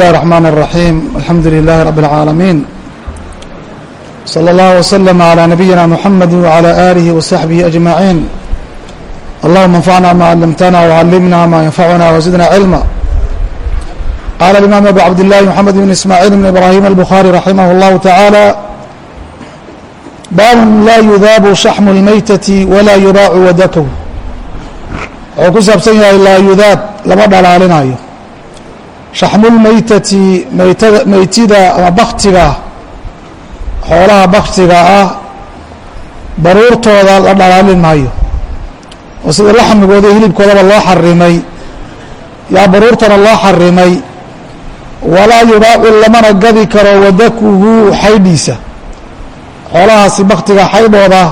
الله الرحمن الرحيم الحمد لله رب العالمين صلى الله وسلم على نبينا محمد وعلى آله وصحبه أجمعين اللهم انفعنا ما علمتنا وعلمنا ما ينفعنا وزدنا علما قال الإمام أبو عبد الله محمد بن إسماعيل بن إبراهيم البخاري رحمه الله تعالى bاب لا يذاب شحم الميتة ولا يباع wadكه wuxuu ku saabsan yahay laa yudaab lama dhalaalinayo shaxmulmaytati maytada maytida ama baktiga xoolaha baktiga ah baruurtooda la dhalaalin maayo. Oo sida laxmigooda hilibkoodaba loo xarimay. Yaa baruurtana loo xarimay. Walaa yubaacu lamana gadi karo wadakuhu xaydhiisa xoolahaasi baktiga xaydhooda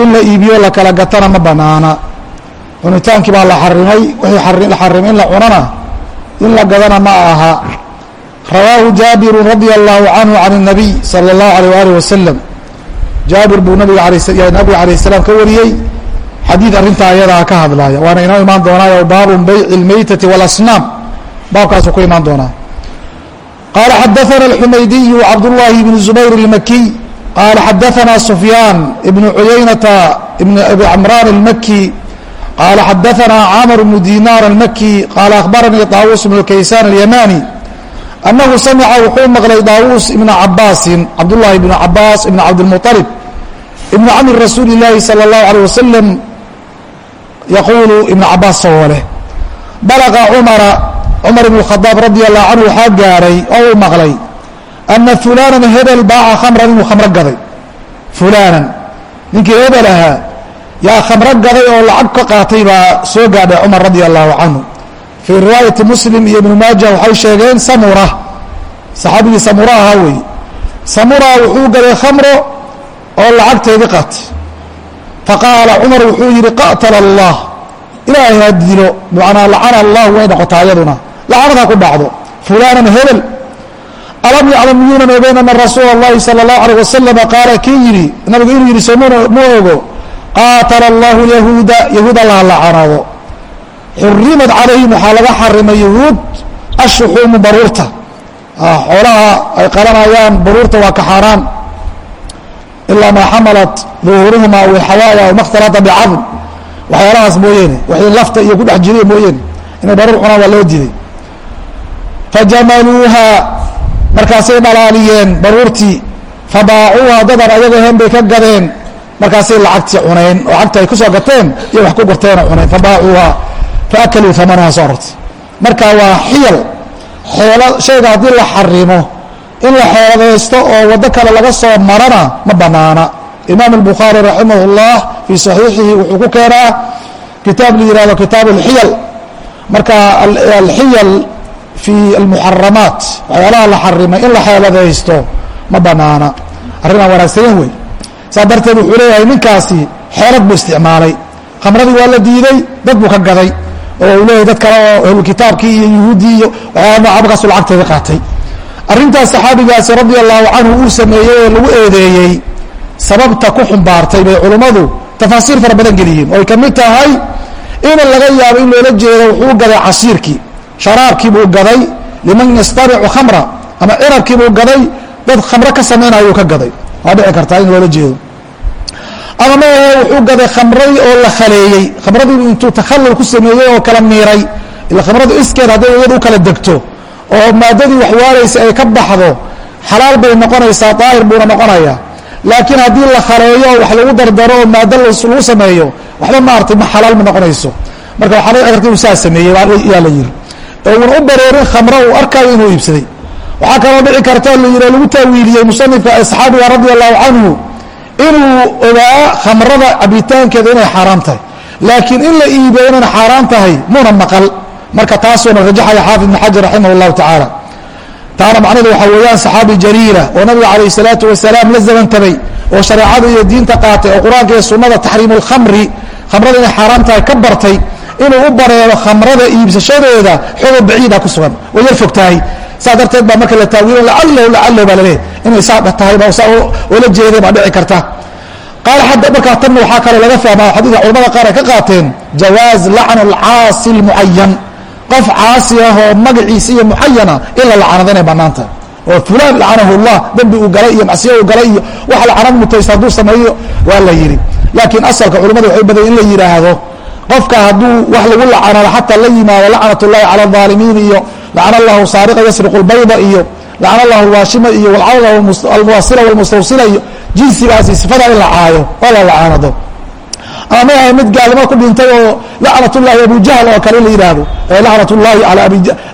in la iibiyo la kala gatana ma banaana. Cunitaankii baa la xarimay wixii la xarimay in la cunana in la gadana ma aha rawaahu jaabiru radia allahu canhu can الnabiy salى اllahu alيyh alih wasalam jaabir buu nabiga nabiga alayh الsalaam ka wariyey xadiid arrintaa ayadaa ka hadlaya waana inoo imaan doonaayo baabu bayci اlmeytati wاlasnaam baabkaasuu ku imaan doonaa qaala xadaثana اlxumaydiyu cabdullahi bn zubayr اlmakiy qaala xadaثana sufyaan ibn cuyaynata ibn abi camraan اlmaki qaala xadaanaa camr bnu dinaar almaki qaala ahbaranii daawuus ibnu kaysaan alyamani annahu samica wuxuu maqlay daawuus ibna cabaasin cabdullaahi ibnu cabaas ibna cabdilmualib ibnu cami rasuuli illaahi sala allahu aleyh wasalam yaquulu ibna cabaas sagoo leh balaqa cumara cumar ibn khadaab radi allahu canhu waxaa gaaray oo uu maqlay ana fulaanan hebel baaca khamran inuu khamro gaday fulaanan ninkii hebel ahaa yaa khamro gaday oo lacag ka qaatay baa soo gaadhay cumar radia allahu canhu fii riwaayati muslim iyo ibnu maaja waxay sheegeen samura saxaabigii samura ahaa weeye samura wuxuu gaday khamro oo lacagteedii qaatay faqaala cumar wuxuu yihi qatala allah ilaahay ha dilo macnaa lacana allah way noqotaa iyaduna lacanada ku dhacdo fulaanan hebel alam yaclam miyuunan ogeyn ana rasuula اllahi salى اllahu alيh wasalama qaala kii yidhi nabigu inuu yihi somuna ma ogo qaatala allahu yahuuda yahuud allah lacanado xurimad calayhim waxaa laga xarimay yahuud ashuxuumu baruurta. Xoolaha ay qalanayaan baruurta waa ka xaaraan. Ilaa maa xamalat duhuuruhuma aw xawaaya aw makhtalata bicadm waxyaalahaas mooyeene waxay lafta iyo ku dhex jiriye mooyeene inay baruur cunaan waa loo diiday fajamaluuha markaasay dhalaaliyeen baruurtii. Fabaacuuha dadan ayaga hen bay ka gadeen markaasay lacagtii cunayn oo ay ku gateen iyo wax ku gurteenoo cunayn. Fabaacuuha faakaluu amanaha soo rartay marka waa xiyal. Xeela shayga haddii la xarimo in la xeeladaysto oo waddo kale laga soo marana ma bannaana imaam albukhaari raximah اllah fii saxiixihi wuxuu ku keenaa kitaab la yihahdo kitaab alxiyal marka alxiyal fii almuxaramaat waxyaalaha la xarimay in la xeeladaysto ma bannaana arrimaa wanaagsanin wey saa darteed wuxuu leeyahay ninkaasi xeelad buu isticmaalay. Khamradii waa la diiday dad buu ka gaday oo uu leeyahay dad kale oo ahlukitaabkii iyo yuhuuddii iyo waxyaala nooca markaasuu lacagteeda qaatay. Arrintaas saxaabigaasi radi allahu canhu uu sameeyey oo lagu eedeeyey sababta ku xumbaartay bay culummadu tafaasiir fara badan geliyeen oo ay ka mid tahay in laga yaabo in loola jeedo wuxuu gaday casiirkii sharaabkii buu gaday liman yastaricu khamra ama cirabkii buu gaday dad khamro ka samaynayuu ka gaday waa dhici kartaa in loola jeedo. Ama maahe wuxuu gaday khamray oo la khaleeyey khamradii intuu takhallul ku sameeyey oo kala miiray ila khamradu iskeed hadday iyadu u kala degto oo maadadii waxwaalaysa ay ka baxdo xalaal bay noqonaysaa daahir buuna noqonayaa laakiin haddii la khaleeyo oo wax lagu dardaro oo maado lagu sameeyo waxba maartay ma xalaal ma noqonayso. Marka waxaa dhici karta inuu saa sameeyey yaa la yidhi. Oo uuna u baroorin khamro uu arkaayo inuu iibsaday waxaa kaloo dhici karta layih lagu taawiiliyey musanifka asxaabiga radia allahu canhu inuu ogaa khamrada cabitaankeeda inay xaaraam tahay. Laakiin in la iibiyo inaan xaaraam tahay muna maqal. Marka taasuona rajaxaya xaafid ibn xajar raximah llahu tacaala. Taana macnahedu waxaa weeyaan saxaabi jaliila oo nabiga calayh salaatu wasalaam la zamantabay oo shareecada iyo diinta qaatay oo qur'aanka iyo sunnada taxriimu lkhamri khamrada inay xaaraam tahay ka bartay inuu u bareero khamrada iibsashadeeda xogo baciida ku sugan. Oo yar fog tahay saa darteed baa marka la taawiilo lacallahu lacallahu baa laleeyahy inay saa tahay baa saa oola jeeday baa dhici karta. Qaal hadda markaa tanna waxaa kaloo laga fahmaa xadiidka culamada qaar ay ka qaateen jawaaz lacn alcaasi اlmucayan qof caasi ah oo magaciisa iyo muxayana in la lacanado inay banaanta oo fulaan lacanahu llah dembi uu galay iyo macsiya uu galay iyo wax lacanad mutaysta hadduu sameeyo waa la yidhi. Laakiin asalka culamada waxay baday in la yidhaahdo qofka hadduu wax lagu lacanado xataa la yimaado lacnat ullahi cala alaalimiin iyo lacana allahu saariqa yasriqu lbayda iyo lacana allahu alwaashima iyo lacana almuwasila walmustawsila iyo jinsigaasi sifadaa in la oo la lacanado ama maaha mid gaalnimo ku dhintay oo lacnat ullahi abujahl oo kale la yidhaahdo ee lacnat ullahi calaa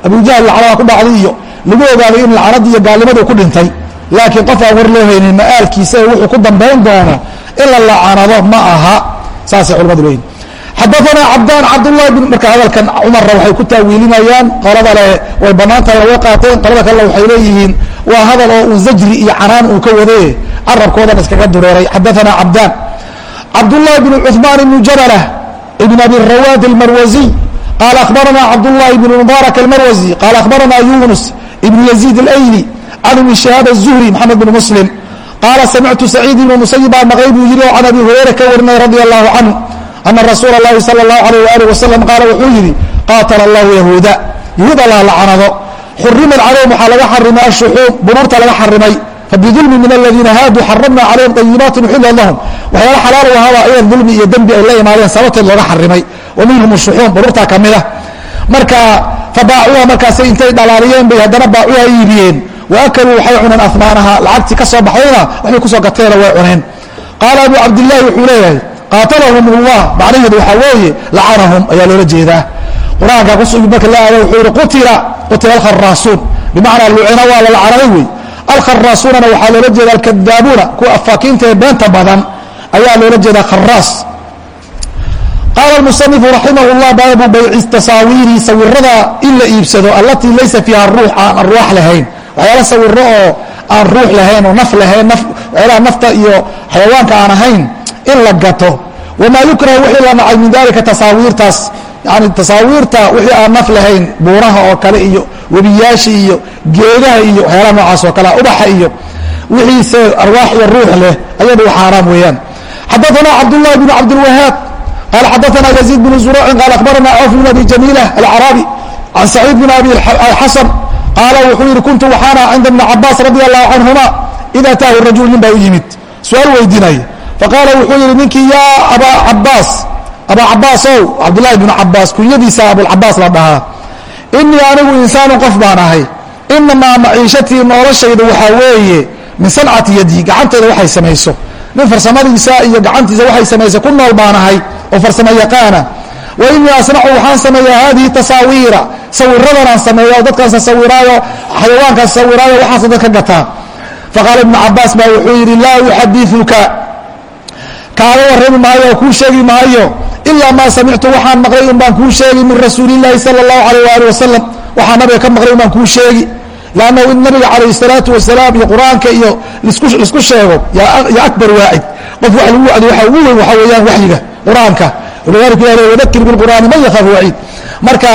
abujahl lacnada ku dhacday iyo lagu ogaaday in lacnadii iyo gaalnimadu ku dhintay. Laakiin qof aan war loo haynin wuxuu ku dambayn doona in la lacanado ma aha. Saasay culimmadu leeyihiin xadaana cabdaan cabdulahi bin marka hadalkan cumarna waxay ku taawiilinayaan qolada le way banaantahay laga qaateen qolada kalena waxay leeyihiin waa hadal oo uu zajri iyo canaan uu ka wade carabkoodan iskaga dureeray xadaana cabdaan cabdulahi bn cuثmaan ibn jablah ibn abi rawaad اlmarwaziy qaala akhbarana cabdulahi bn mubaarak almarwazi qaala akhbarana yunus ibn yaziid اlayli can ibni shihaab الzuhri maxamed bn muslim qaala samictu saciid ibn musayib baa maqlay buu yihi oo can abi hurayra ka warinay radi allahu canhu ana rasuul lahi sal اlahu alayh ali wasalam qaala wuxuu yidhi qaatala allahu yahuuda yahuud alla lacanado xurimad calayhim waxaa laga xarimay ashuxuum bunuurta laga xarimay fabidulmi min aladiina haaduu xaramna calayhim ayibaati uxillat lahum waxyaala xalaal wahaaba ayaan dulmi iyo dembi ay la imaadeen sababteed looga xarimay wa minhum shuxuum bunuurtaa ka mid ah marka fabaacuuha markaasay intay dhalaaliyeen bay haddana baacuuha iibiyeen waakaluu waxay cuneen amaanaha lacagtii ka soo baxdayna waxbay ku soo gateenna way cuneen qaala abu cabdillaahi wuxuu leeyahay qaatalahum اllah macnaheedu waxaa weeye lacanahum ayaa loola jeedaa. Qur'aanka marka la aado wuxuu yihi qutila qutila alkharaasuun bimacnaa lucina waa la lacanaday wey alkharaasuunana waxaa loola jeeda alkadaabuuna kuwa afaakiinta ee beenta badan ayaa loola jeedaa kharaas qaala musanifu raximah llah baabu bayci tasaawiiri sawirada in la iibsado allatii laysa fiiha ruux aan arwaax lahayn. Waxyaala sawiro oo aan ruux lahayn oo naf lahayn waxyaalaha nafta iyo xayawaanka aan ahayn in la gato wamaa yukrahu wixii la nacay min dalika tasaawiirtaas yani tasaawiirta wixii aan naf lahayn buuraha oo kale iyo webiyaasha iyo geedaha iyo waxyaalaha noocaas oo kale ubaxa iyo wixiise arwaax iyo ruux leh ayadu xaaraam weeyaan xadaثna cabdالlahi بn cabdالwahaab qaala xadaثna yaزيid بn zuracin qaala akhbarana cawf bn abi jamiila alcaraabi can saciid bn abi xasan qaala wuxuu yihi kuntu waxaana cinda bni cabaas radi allahu canهuma id ataahu rajul nin baa u yimid su-aal weydiinaya faqaala wuxuu yihi ninkii yaa abaa cabaas abaa cabaasow cabdulahi bnu cabaas kunyadiisa abulcabaas la dhahaa inii anigu insaanu qof baan ahay inamaa maciishatii noloshayda waxaa weeye min sancati yadii gacantayda waxay samayso nin farsamadiisa iyo gacantiisa waxay samayso ku nool baan ahay oo farsamo yaqaana wa inii asnacu waxaan sameeyaa haadihi tasaawiira sawiradanaan sameeya dadkaasa sawiraayo xayawaankaas sawiraayo waxaasa dadka gataa faqaala ibnu cabaas baa wuxuu yidhi laa uxadiuka kaaga warrami maayo oo kuu sheegi maayo. Ilaa maa samictu waxaan maqlay un baan kuu sheegi min rasuulillaahi sala allahu alayh ali wasalam waxaa nabiga ka maqlay un baan kuu sheegi. Lannahu in nabiga calayh salaatu wasalaam iyo qur'aanka iyo lisku sheego. Yaa akbar waacid. Qof wax lagu wacdi waxa ugu weyn waxaa weeyaan waxyiga qur'aanka. Walidalika ilah wadakir bilqur'aani man yakaafu waciid. Marka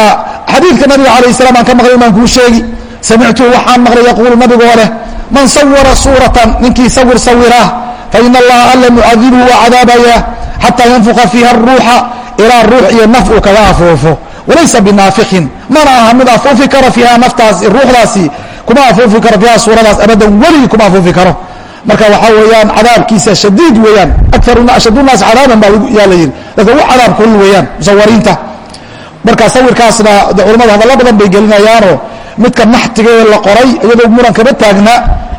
xadiidka nabiga calayh salam aan ka maqlay un baan kuu sheegi. Samictu waxaan maqlay yaquulu nabigoo leh man sawara suuratan ninkii sawir sawira fain allaha alla mucadibuhu waa cadaabaya xataa yanfuqa fiiha ruuxa ilaa ruux iyo naf uu kaga afuufo walaysa binaafiqin mana aha mid afuufi karo fiiha naftaas ruuxdaasi kuma afuufi karo fiiha suuradaas abadan weligii kuma afuufi karo marka waxaa weeyaan cadaabkiisa shadiid weeyaan ashad naas cadaaban baa yaa la yidhi dadka ugu cadaab kulul weeyaan musawariinta marka sawirkaasna culamadu hadallo badan bay gelinayaanoo midka naxtiga ee la qoray iyadoo muran kama taagna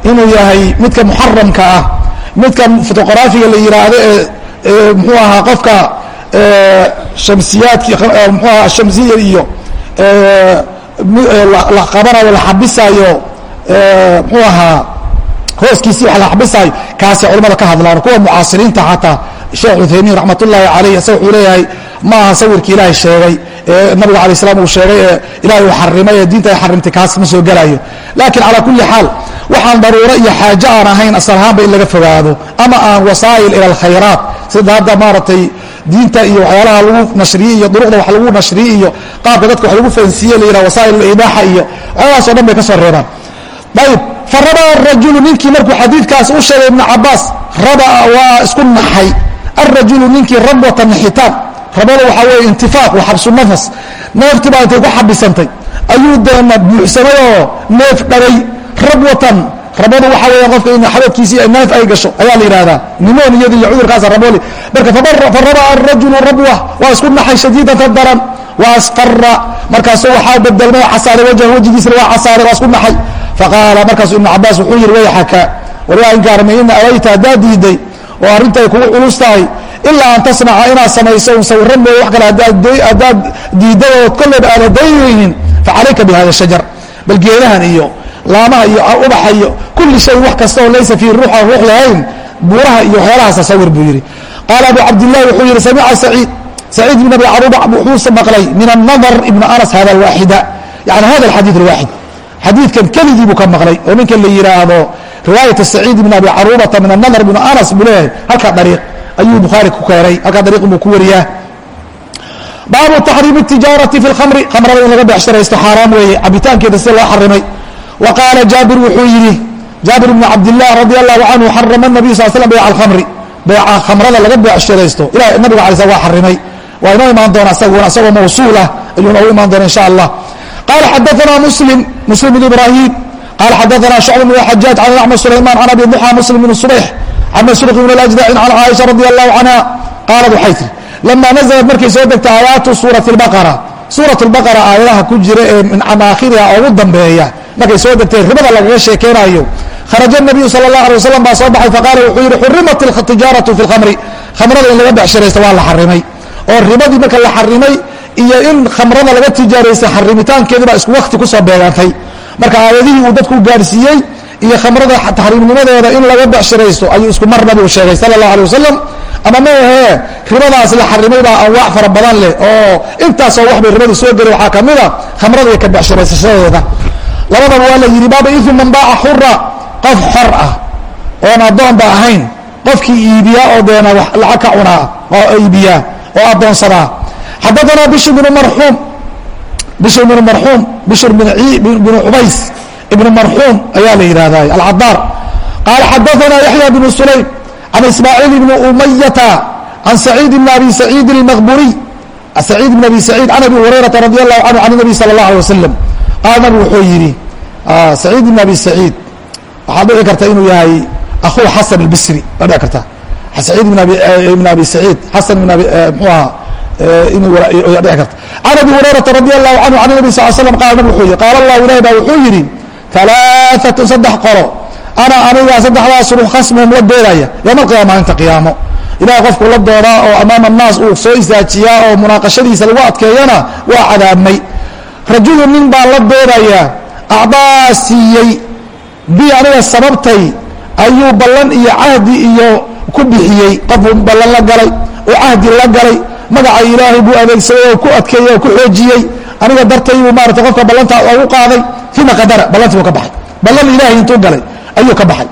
inuu yahay midka muxaramka ah midka fotoqraafiga la yidhaahdo ee mxuu ahaa qofka shamsiyaadki mxuu aha shamsiya iyo la qabanayo la xabisayo mxuu ahaa hooskiisii wa la xabisaayo kaasay culamada ka hadlaan. Kuwa mucaasiriinta xataa sheekh uthaymiin raxmat ullaahi calayh asa wuxuu leeyahay ma aha sawirkii ilaahay sheegay ee nabiga alay slam uu sheegay ee ilahay uu xarimay ee diinta ay xarimtay kaas ma soo gelayo. Laakiin calaa kulli xaal waxaan daruuro iyo xaajo aan ahayn asal ahaanba in laga fogaado. Ama aan wasaa'il ila alkhayraat sida hadda maaragtay diinta iyo waxyaalaha lagu nashriye iyo duruqda wax lagu nashriye iyo qaabka dadka wax lagu fahansiiye la yidhaha wasaa'il alibaaxa iyo waxyaalahaas o dhan bay ka soo reebaan. Ayib faraba arajulu ninkii markuu xadiidkaas u sheegay ibnu cabaas raba waa isku naxay. Arajulu ninkii rabwata naxitaan rabada waxaa weeye intifaaq wa xabsu nafas. Neeftii baa intay ku xabisantay. Ayuu deena buuxsamay oo neef dhabay rabwatan rabadu waxaa weya qofka in xabadkiisii neef ay gasho ayaa la yidhahdaa nimoniyada iyo cudurkaasa raboli marka faraba arajulu rabwa waa isku naxay shadiidata daran wa asfara markaasu waxaa bedelmay casaaray wajha wejigiisna waa casaaray waa isku naxay. Faqaala markaasu ibnu cabaas wuxuu yihi wayxaka waryaa inkaarmay ina awayta haddaad diiday oo arrinta ay kugu culus tahay ilaa an tasnaca inaad samayso un sawira mooye wax kale haddaad diidday ood kolleyba aana daynaynin facalayka bi hada shajar. Bal geedahan iyo laamaha iyo ubaxa iyo kulli shay wax kasta oo laysa fii ruuxa ruux lahayn buuraha iyo waxyaalahaasa sawir buu yidhi. Qaala abu cabdillahi wuxuu yidhi samica saciid. Saciid ibn abi caruba wuxuu maqlay min annadr ibn anas hada alwaaxida yani hada alxadiid alwaaxid xadiidkan keligii buu ka maqlay oo ninka la yidhaahdo riwaayata saciid ibn abi carubata min annadr ibn anas buu leeyahay halkaa dariiq ayuu bukhaari ku keenay halkaa dariiq buu ku wariyaa. Baabu taxriim اtijaarati fi اlkhamri khamrada in laga beexsharaysto xaaraam weeye cabitaankeeda sida loo xarimay wa qaala jaabir wuxuu yidhi jaabir ibnu cabdilah radi allahu canhu xarama nabiy sal slam bayca alkhamri. Beyca khamrada laga beecsharaysto ilahay nabiga alay sl waa xarimay. Waa inoo imaan doona isaguna isagoo mawsuul ah ayuuna ugu imaan doona insha allah. Qaala xadaanaa muslim muslim bn ibraahim. Qaala xadaanaa shucba bn xajaaj can acmar sulayman can abi duxa muslim bn subeyx can masruq bn lajdacin can caaisha radi allahu canha qaalad waxay tiri lamaa naزlat markay soo degtay aayaatu suurati اlbaqara suurat lbaqara aayadaha ku jira ee min amaakhiriha ah ugu dambeeya. Markay soo degtay ribada lagaga sheekeynayo kharaja nabiyu sala allah alay waslam baa soo baxay faqaala wuxuu yidhi xurimat tijaaratu fi lkhamri khamrada in laga becsharaysta waa la xarimay. Oo ribadii marka la xarimay iyo in khamrada laga tijaaraysta xarimitaankeedii baa isku wakhti ku soo beegantay. Marka aayadihii uu dadku gaadhsiiyey iyo khamrada taxriimnimadeeda in laga bexshiraysto ayuu isku marna buu sheegay sala allahu alay wasalam ama maahee ribadaas la xarimay baa anwaac fara badan leh oo intaasoo wax bay ribadu soo gelay waxaa ka mida ah khamrada iyo ka bexshiraysashadeeda labadaba waa la yidhi baaba ifiman baaca xura qof xor ah oon addoonba ahayn qofkii iibiyaa oo deena lacag ka cunaa oo iibiyaa oo addoonsadaa. Xadaanaa bishr binu marxuum bishr binu marxuum bishr binu cubays ibnu marxuum ayaa la yidhahdaa alcadaar qaala xadaanaa yaxya bnu sulaym can ismaaciil bni umayata can saciid bn abi saciid اlmaqburiy saciid bn abi saciid can abi hurayrata radi allahu canhu can nabi sala اllah alay wasalam qaala nabigu wuxuu yidhi saciid bn abi saciid waxaa dhici karta inuu yahay akhuu xasan albisri. Waa dhici karta. Saciid bn abi saciid xasan bn abi mxuu ahaa inuu dhici karta. Can abi hurayrata radi allahu canhu can nabi sal slam qala nabig wuxuu yihi qaala allahu ilahi baa wuxuu yidhi alaaatun saddex qolo ana aniga saddexdaas ruux la doodaya yowma alqiyama maalinta qiyaamo ilahay qofku la doodaa oo amaama annaas uu soo isaajiyaa oo munaaqashadiisa lagu adkeeyana waa cadaabmay rajulu nin baa la doodayaa acdaa siiyey bi aniga sababtay ayuu ballan iyo cahdi iyo ku bixiyey qofuu ballan la galay oo cahdi la galay magaca ilaahay buu adeegsaday oo ku adkeeyey oo ku xoojiyey aniga dartay buu maarata qofka ballantaa ugu qaaday fima qadara ballantii buu ka baxay. Ballan ilaahay intuu galay ayuu ka baxay.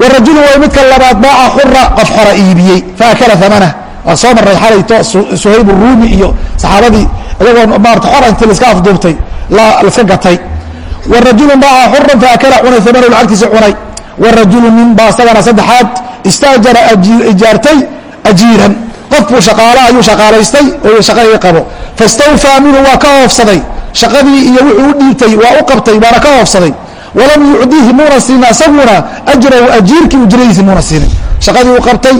Warajulu way midka labaad baaca xura qof xora iibiyey. Faakala amanah waa soo maray xalayto suhayb ruumi iyo saxaabadii iyagoo maarata xora intii laska afduubtay laska gatay. Warajulu baaca xuran faakala cunay amanahu lacagtiisa cunay. Warajulu nin baa isagana saddexaad istaajara ijaartay ajiiran qofbuu shaqaalo ayuu shaqaalaystay oo shaqaga qabo. Fastawfaa minhu waa ka oofsaday shaqadii iyo wuxuu u dhiibtay waa u qabtay waana ka oofsaday walam yucdihi muuna siina isaguna ajrahu ajiirkii ujradiisi muuna siinin shaqadii u qabtay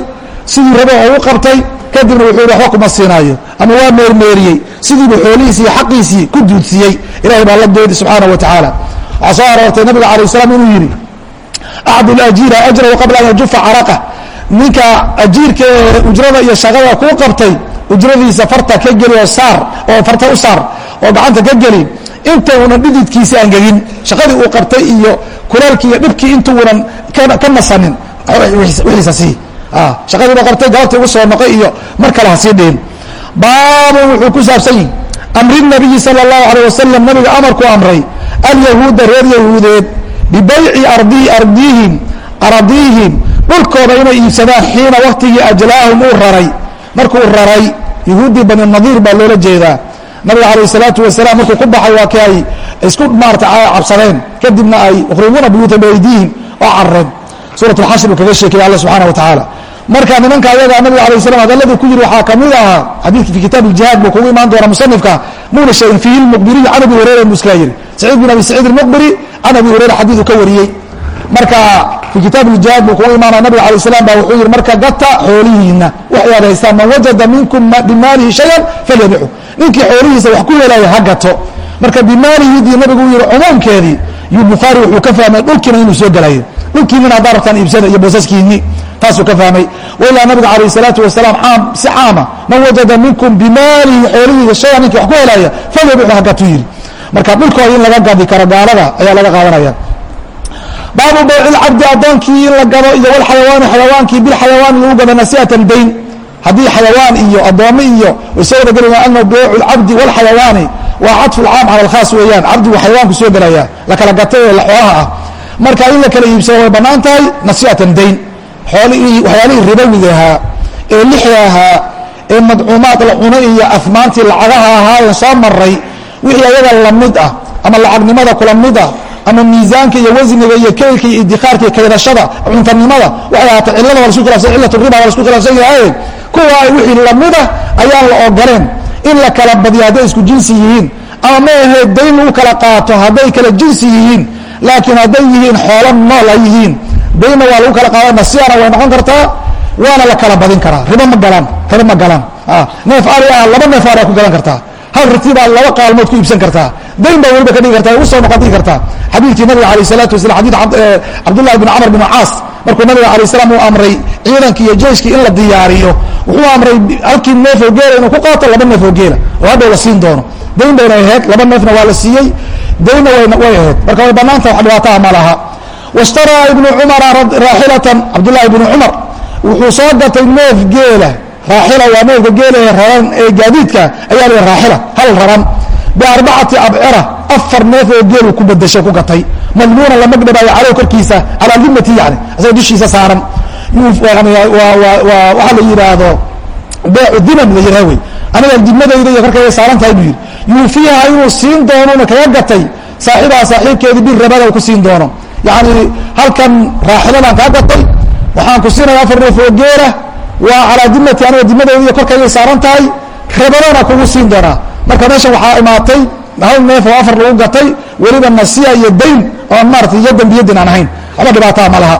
sidii rabo oo u qabtay kadibna wuxuu yidhi waxba kuma siinaayo. Ama waa meermeeriyey. Sidiibu xoolihiisii iyo xaqiisii ku duudsiiyey ilahay baa la doodi subxaana wa tacaala waxaa soo aroortay nabiga alay slam inuu yidhi acdu lajiira ajrahu qabla an yajufa caraqah ninka ajiirka ujrada iyo shaqada kuu qabtay ujradiisa farta ka geli oo saar oo farta u saar oo gacanta ka geli inta unan dhididkiisi angegin shaqadii uu qabtay iyo kulaalkii iyo dhibkii intuunan ka nasanin wixiisa sii shaqadiiba qabtay galabtii ugu soo noqay iyo mar kale ha dhihin. Baabun wuxuu ku saabsan yihi amri nabiyi sala اllahu alيh wasalam nabiga amarku amray alyahuuda reer yahuudeed bibayci ardihim aradiihim dhulkooda inay iibsadaan xiina waktigii ajlaahum uu raray. Markuu raray yuhuuddii bani nadiir baa loola jeedaa. Nabiga calayh salaatu wasalaam markuu ku baxay waa kii ay isku maarata cabsadeen. Kadibna ay ukhribuuna buyuuta biaydiihim oo carreen. Suurat alxashri uu kaga sheekaya alla subxaana wa tacaala. Marka nimanka ayagaa ah, nabiga alay slam hadalladii ku yiri waxaa ka mid ahaa xadiidka fi kitaab ijihaad buu kugu imaan doona musanifka muuna sheegin fiihi lmuqbiriy can abi hurayra buu iskaga yiri saciid bin abi saciid almuqbiri can abi hurayra xadiiduu ka wariyey marka fii kitaab اjihaad buu kugu imaanaya nabig alay slam ba wuxuu yihi marka gata xoolihiina waxay aad haystaan man wajada minkum bimaalihi shayan falyadixu ninkii xoolihiisa wax ku helaya ha gato. Marka bimaalihidii nabigu u yihi cumuumkeedii yuu bukhaari wuxuu ka fahmay dhulkiina inuu soo gelayo dhulkiinina haddaa rabtaan iibsada iyo boosaskiinii taasuu ka fahmay. Wailaa nabiga calayh salaatu wasalaam aam si caama man wajada minkum bimaalihi xoolihiisa shayan ninkii wax ku helaya falyadixu ha gato yidhi. Marka dhulkooda in laga gadi karo gaalada ayaa laga qaadanaya baabu bayc cabdi adoonkii in la gado iyo wlxayawaani xayawaankii bilxayawaani lagu gado nasiatan dayn haddii xayawaan iyo adoomo iyo way wada gelaya ana bayc cabdi wlxayawaani waa cadfu lcaam cala alkhaas weeyaan. Cabdigu xayawaanku soo gelaya la kala gatay ee xoolaha ah. Marka in la kala iibsado way bannaan tahay nasiatan dayn xoolihii waxyaalihii ribowiga ahaa ee lixda ahaa ee madcuumaad la cunay iyo afmaantii lacagaha ahaayeen soo maray wixii ayaga la mid ah ama lacagnimada kula mid ah ama miisaanka iyo wasniga iyo keylka iyo idikaarka iyo kaydashada cuntanimada waxay ahaatay cilada waa lasku khilafsan cillat riba waa lasku khilafsan yahay. Kuwa wixii lamida ayaan la ogoleen in la kala badiyo hadday isku jinsi yihiin ama ma ahayd dayn lagu kala qaato hadday kala jinsi yihiin laakiin hadday yihiin xoolo nool ay yihiin. Daynna waa lagu kala qaada nasiyana way noqon kartaa waana la kala badin karaa. Ribo ma galaan ribo ma galaan. Neef ari ah laba neef ari ku gadan kartaa hal riti baad laba qaalmood ku iibsan kartaa. Dayn baa weliba ka dhigi karta u soo noqon dhigi kartaa. Xadiidkii nabiga alayh salatu wasala xadid cabdullahi bin camr bin caas. Markuu nabiga alay slam uu amray ciidankii iyo jeyskii in la diyaariyo wuxuu amray halkii neefoo geela inuu ku qaato laba neefoo geela. Oo hadhow la siin doono. Dayn bayna ahayd laba neefna waa la siiyey. Daynna way ahayd. Marka way banaanta wax dhibaataha ma laha. Washtaraa ibnu cumara raaxilatan cabdullahi ibnu cumar. Wuxuu soo gatay neef geela raaxila waa neefka geela ee raran ee gaadiidka ayaa la raaxila hal raran. Biarbacati abcira afar neef oo geelu ku bedeshay ku gatay. Madmuuna la magdhabaayo caleyh korkiisa calaa dimati yani isagoo dushiisa saaran. Waxaa la yidhaahdo beecu diman la yidhaha wey. Aniga dimadayda iyo korkayga saaran tahay buu yidhi. Yuufiiha inuu siin doonona kaga gatay saaxiibaha saaxiibkeedii bir rabada ku siin doono. Yacni halkan raaxiladan kaa gatay waxaan ku siinaya afar neef oo geela waa calaa dimati aniga dimadayda iyo korkaygay saaran tahay rabadana kugu siin doonaa. Marka meeshan waxaa imaatay hal neef oo afar lagu gatay weliba nasiya iyo dayn oon maarata iyo dembiyadin aan ahayn. Waxba dhibaataa ma laha.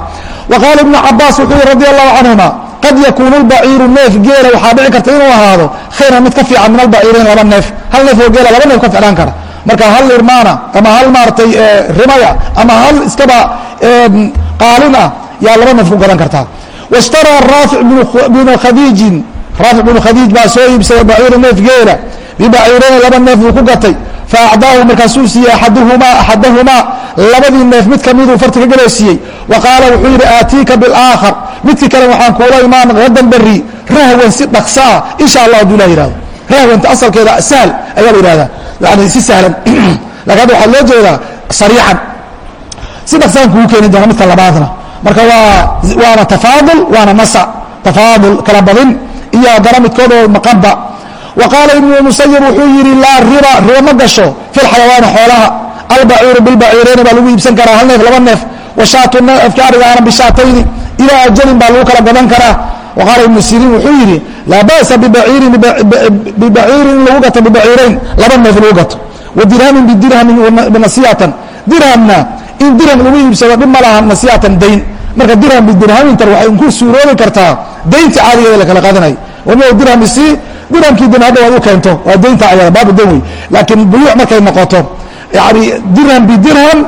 Wa qaala ibnu cabaas wuxuu yihi radi allahu canhuma qad yakuunu lbaciiru neef geela waxaa dhici karta inuu ahaado khayran mid ka fiican min albaciirayn laba neef. Hal neef oo geela laba neef ka ficlaan kara. Marka hal irmaana ama hal maaratay rimaya ama hal iskaba qaalin ah yaa laba neef ku gadan kartaa washtaraa raafic bnu khadiijin raafic bnu khadiij baa soo iibsaday baciira neef geela bibaciirayni laba neef buu ku gatay faacdaahu markaasuu siiyey aaduhumaa axadahumaa labadii neef mid kamiduu farti ka galeesiiyey wa qaala wuxuu yidhi aatiika biاlaakhar midkii kale waxaan kuula imaan hadan beri rahwan si dhaqsaa insha allah haduu ilah yihahdo rahwanta asalkeeda sahl ayaa la yihahdaa yani si sahlan laakiin hadda waxaa loo jeedaa sariixan si dhaqsaan kugu keeni doona midka labaadna marka waa waana tafaadul waana nasa tafaadul kala badin. Iyo haddana midkood oo maqanba wa qaala ibnu musayib wuxuu yidhi laa riba riba ma gasho fi lxayawaani xoolaha. Albaciiru bilbaciirayni baa lagu iibsan karaa hal neef laba neef. Washaatu neefka arigaana bishaatayni. Ilaa ajalin baa lagu kala gadan karaa. Wa qaala ibnu siriin wuxuu yidhi laa ba'sa bibaciirin in lagu gato bibaciirayn laba neef lagu gato. Wa dirhamin bidirhamin nasiyatan dirhamna in dirham lagu iibsado dhib ma laha nasiatan dayn. Marka dirham bidirhamintar waxay ku suuroobi kartaa daynta caadigeeda lakala qaadanayo wama dirham isii dirhamkii dan hadda waad u keento. Waa daynta ayada baabu dan wey laakiin buyuuc markay noqoto yani dirham bidirham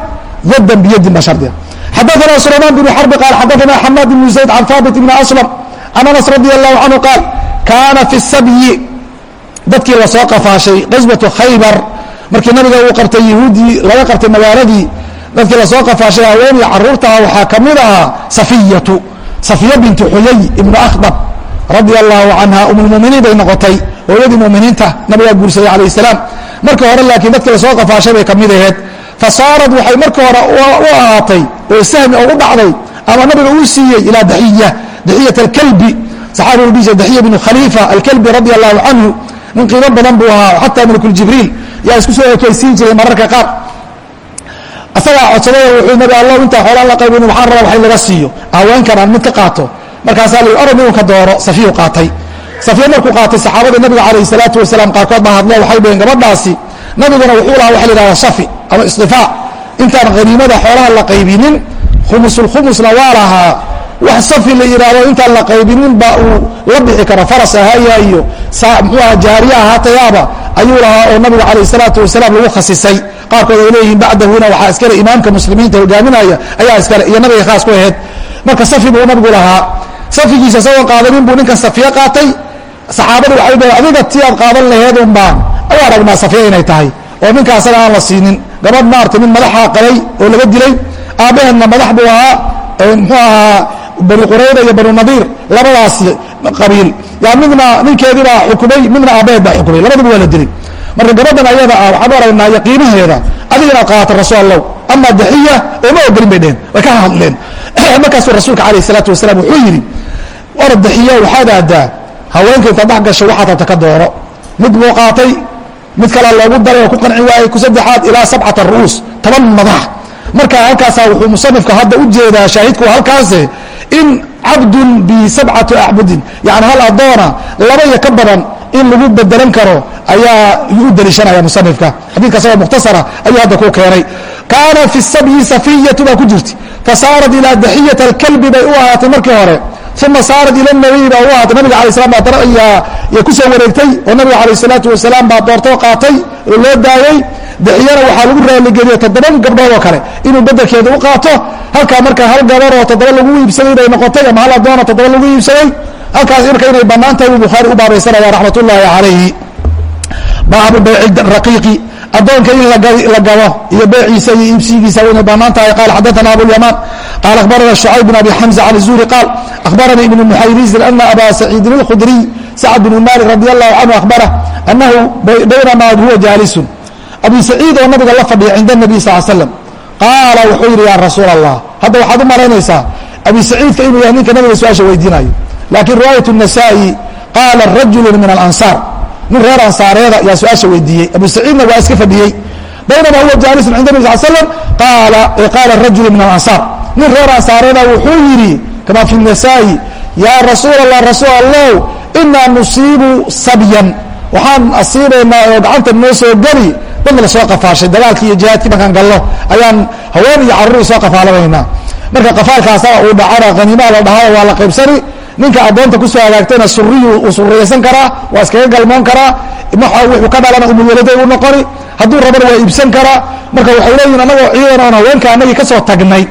yadan biyadin baa shardiga. Xadaana sulayman bn xarbi qaal xadaana xamaad ibn zayd can haabit ibn aslam an anas radia allahu canhu qaal kaana fi sabyi. Dadkii la soo qafaashay qaswatu khaybar. Markii nabiga uu qabtay yahuuddii laga qabtay magaaladii dadkii la soo qafaashay haweenii caruurtaha waxaa ka mid ahaa safiyatu. Safiya bintu xuyay ibnu akhdab radia allahu canha umulmuminiin bay noqotay hooyadii muminiinta nabigaa guursaday calayh salaam. Markii hore laakiin dadkii la soo qafaashay bay ka mid aheed fa saarad waxay markii hore u ahaatay oo sahmi oo u dhacday ama nabiga uu siiyey ilaa daxiya daxiyat alkalbi. Saxaabigu dhihi jira daxiya bnu khaliifa alkalbi radia allahu canhu nin qiimo badan buu ahaa xataa malkuljibriil yaa isku soo ekeysiin jiray mararka qaar asagaa codsaday wuxuu nabi allow intaa xoolaan la qaybin waxaan rabaa wax in laga siiyo. Haweenkan aan mid ka qaato. Markaasaa la orod inuu ka dooro safiyu qaatay. Safiya markuu qaatay saxaabada nabiga calayh salaatu wasalaam qaarkood baa hadlo waxay dhaheen gabadhaasi. Nabiguna wuxuu lahaa waxa la yidhahdaa safi ama istifaa. Intaan haniimada xoolaha la qaybinin khumusulkhumusna waa lahaa wax safi la yidhaahdo intaan la qaybinin ba uu la bixi karo faras ahaya iyo muxuu aha jaariya ahaatayaaba ayuu lahaa oo nabiga calayh salaatu wasalaam lagu khasisay. Qaarkood ay leeyihiin bacdahuna waxaa iskale imaamka muslimiinta hogaaminaya ayaa iskale iyo nabiga khaas ku aheyd marka safi buu nabigu lahaa. Safigiisa isagoo qaadanin buu ninkan safiye qaatay. Saxaabadu waxay dhaheen adiga ti aad qaadan laheed un baan u aragnaa safiye inay tahay oo ninka asaga aan la siinin. Gabadh maarta mid madaxaa qalay oo laga dilay. Aabbaheenna madax buu ahaa muxuu ahaa bani qurayda iyo banu nadiir labadaas qabiil. Yaa midna ninkeedii baa xukumay midna aabbaheed baa xukumay. Labadaba waa la dilay. Marka gabadhan ayada ah waxaan u aragnaa iyo qiimaheeda adiga inaad qaadato rasuul allow ama daxiya ooma ogolin bay dheheen way ka hadleen. Markaasuu rasuulka calayh isalaatu wasalaam wuxuu yidhi war daxiya waxaad aadaa haweenka intaad dhex gasho waxaad rabta ka dooro mid buu qaatay mid kalea loogu daray oo ku qanci waayey ku saddexaad ilaa sabcata ru'uus toban madax. Marka halkaasaa wuxuu musanifka hadda u jeedaa shaahidku halkaase in cabdun bisabcati acbudin. Yani hal adoona laba iyo ka badan in lagu bedelan karo ayaa u daliishanaya musanifka xadiidka asagoo mukhtasara ayuu hadda ku keenay. Kaana fi sabyi safiyatu baa ku jirti. Fasaarat ilaa daxiyat alkalbi bay u ahaatay markii hore. Uma saarat ila nabiy baa u ahaatay. Nabiga alay slam yaa ku soo wareegtay oo nabiga alayh salaatu wasalaam baa doortoo qaatay oo loo daayey daxiyana waxaa lagu raaligeliye toddoban gabdhood oo kale inuu bedelkeeda u qaato. Halkaa markaa hal gabar oo toddoba lagu iibsaday bay noqotay ama hal adoona toddoba lagu iibsaday. Halkaas marka inay bannaan tahay buu bukhaari u baabaysanaya raxmat ullaahi calayhi baabu bayci raqiiqi. Adoonka in la gado iyo beeciisa iyo iibsigiisa inay bannaan tahay. Qaal xadaana abulyamaan qaal akhbarana shucayb bn abi xamza can zuhri qaal akhbaranii ibnu muxayrizin ana aba saciidin اlkhudriy sacd bn malik radi allahu canhu akhbara anahu baynamaa huwa jaalisun abi saciid oo nabiga la fadhiya cinda nabiy sal slam qaala wuxuu yidhi ya rasuul allah hadda waxaad u malaynaysaa abi saciidka inuu yahay ninka nabiga su'aasha weydiinayo laakiin riwaayat الnasa'i qaala rajulu min alansaar. Nin reer ansaareeda yaa su'aasha weydiiyey. Abu saciidna waa iska fadhiyey. Baynama huwa jaalisun cinda nabi sal slam qaala rajulu min alansaar. Nin reer ansaareeda wuxuu yidhi kama fi nasa'i yaa rasuul allah rasuul allow inaa nusiibu sabyan. Waxaan asiibaynaa oo gacanta noo soo geli la soo qafaashay dagaalkii iyo jihaadkii markaan galno ayaan haween iyo carruuri soo qafaalabaynaa marka qafaalkaasaba uu dhacana haniimaha la dhahaa waa la qaybsani. Ninka addoonta ku soo hagaagtayna suriyu uu suriyaysan karaa waa iskaga galmoon karaa. Wuxuu ka dhalana umulwaladay u noqoni. Hadduu rabana waa iibsan karaa. Marka waxay leeyihiin anagoo ciidan oon haweenka anagii ka soo tagnay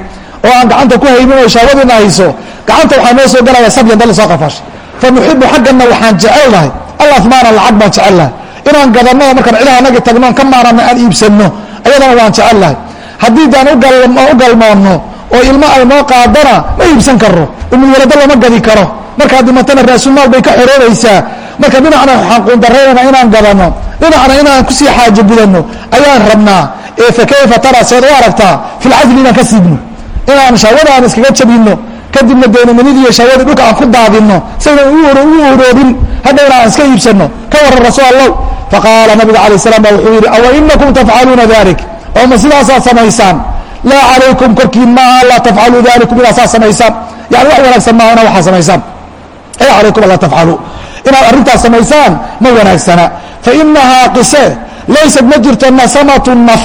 oo aan gacanta ku haynin oo shaawadiina hayso gacanta waxaa noo soo galaya sabyan dad la soo qafaashay. Fa nuxibu xagganna waxaan jecelnahay alafmaana lacag baan jecelnahay inaan gadanno markaan cidaha anagii tagnoon ka maarana aan iibsanno ayadana waan jecelnahay haddii daan u galmoonno oo ilmo ay noo qaadana ma iibsan karno umulwalado lama gadi karo. Markaa dhimatana raasumaal bay ka xoroobaysaa marka dhinacna waxaan quundarayna inaan gadanno dhinacna inaan ku sii xaajo gudanno ayaan rabnaa ee fa kayfa seed u aragtaa filcadli inaan ka siibno inaan shahwada aan iskaga jabinno kadibna deenamanidii iyo shahwadii dhulka aan ku daadinno saynan ugu uroobin haddayna aan iska iibsanno. Ka warran rasuul allow faqaala nabiga alay slam ba wuxuu yidhi awa inakum tafcaluuna dalik oo ma sidaasaad samaysaan laa calaykum korkiin maaha laa tafcaluu dalikum inaasaad samaysaan yani wax wanaagsan maaha inaa waxaa samaysaan ee calaykum alla tafcaluu inaad arrintaas samaysaan ma wanaagsana fainahaa qise laysat ma jirto nasamatu naf